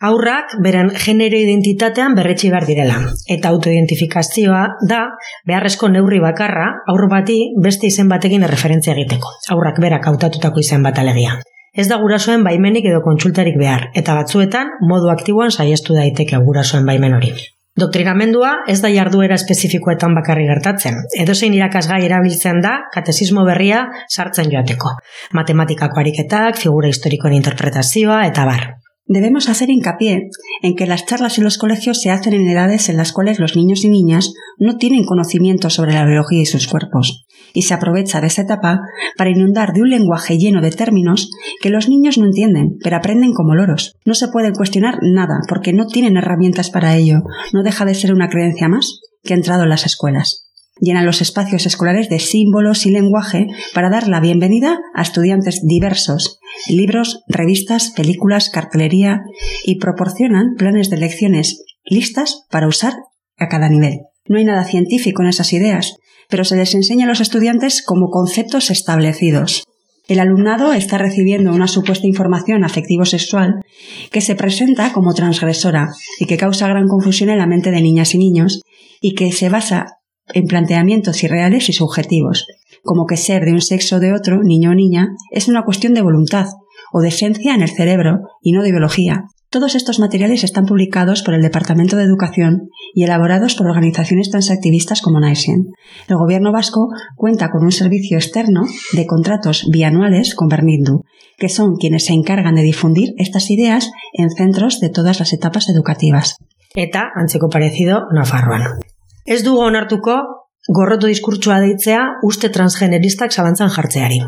Aurrak beren genero identitatean berretsi behar direla. Eta autoidentifikazioa da beharrezko neurri bakarra aur bati beste izen batekin erreferentzia egiteko. Aurrak berak hautatutako izen bat alegia. Ez da gurasoen baimenik edo kontsultarik behar, eta batzuetan modu aktiboan saiestu daiteke gurasoen baimen hori. Doktrinamendua ez da jarduera espezifikoetan bakarri gertatzen. Edozein irakasgai erabiltzen da katesismo berria sartzen joateko. Matematikako ariketak, figura historikoen interpretazioa eta bar. Debemos hacer hincapié en que las charlas en los colegios se hacen en edades en las cuales los niños y niñas no tienen conocimiento sobre la biología y sus cuerpos, y se aprovecha de esa etapa para inundar de un lenguaje lleno de términos que los niños no entienden, pero aprenden como loros. No se puede cuestionar nada porque no tienen herramientas para ello, no deja de ser una creencia más que ha entrado en las escuelas llenan los espacios escolares de símbolos y lenguaje para dar la bienvenida a estudiantes diversos, libros, revistas, películas, cartelería y proporcionan planes de lecciones listas para usar a cada nivel. No hay nada científico en esas ideas, pero se les enseña a los estudiantes como conceptos establecidos. El alumnado está recibiendo una supuesta información afectivo-sexual que se presenta como transgresora y que causa gran confusión en la mente de niñas y niños y que se basa en planteamientos irreales y subjetivos, como que ser de un sexo o de otro, niño o niña, es una cuestión de voluntad o de esencia en el cerebro y no de biología. Todos estos materiales están publicados por el Departamento de Educación y elaborados por organizaciones transactivistas como Naisen. El gobierno vasco cuenta con un servicio externo de contratos bianuales con Bernindu, que son quienes se encargan de difundir estas ideas en centros de todas las etapas educativas. Eta, antzeko parecido, Nafarroan. Ez dugu onartuko gorroto diskurtsua deitzea uste transgeneristak zalantzan jartzeari.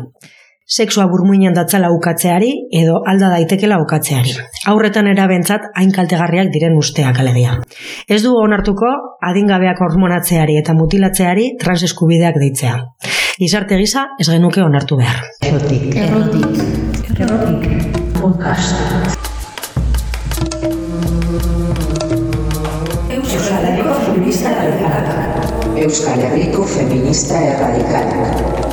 Sexua burmuinan datzala ukatzeari edo alda daitekela ukatzeari. Aurretan erabentzat hain kaltegarriak diren usteak alegia. Ez dugu onartuko adingabeak hormonatzeari eta mutilatzeari transeskubideak deitzea. Gizarte gisa ez genuke onartu behar. Errotik. Errotik. Errotik. Podcast. Euskal Herriko feminista erradikalak. Euskal Herriko feminista erradikalak.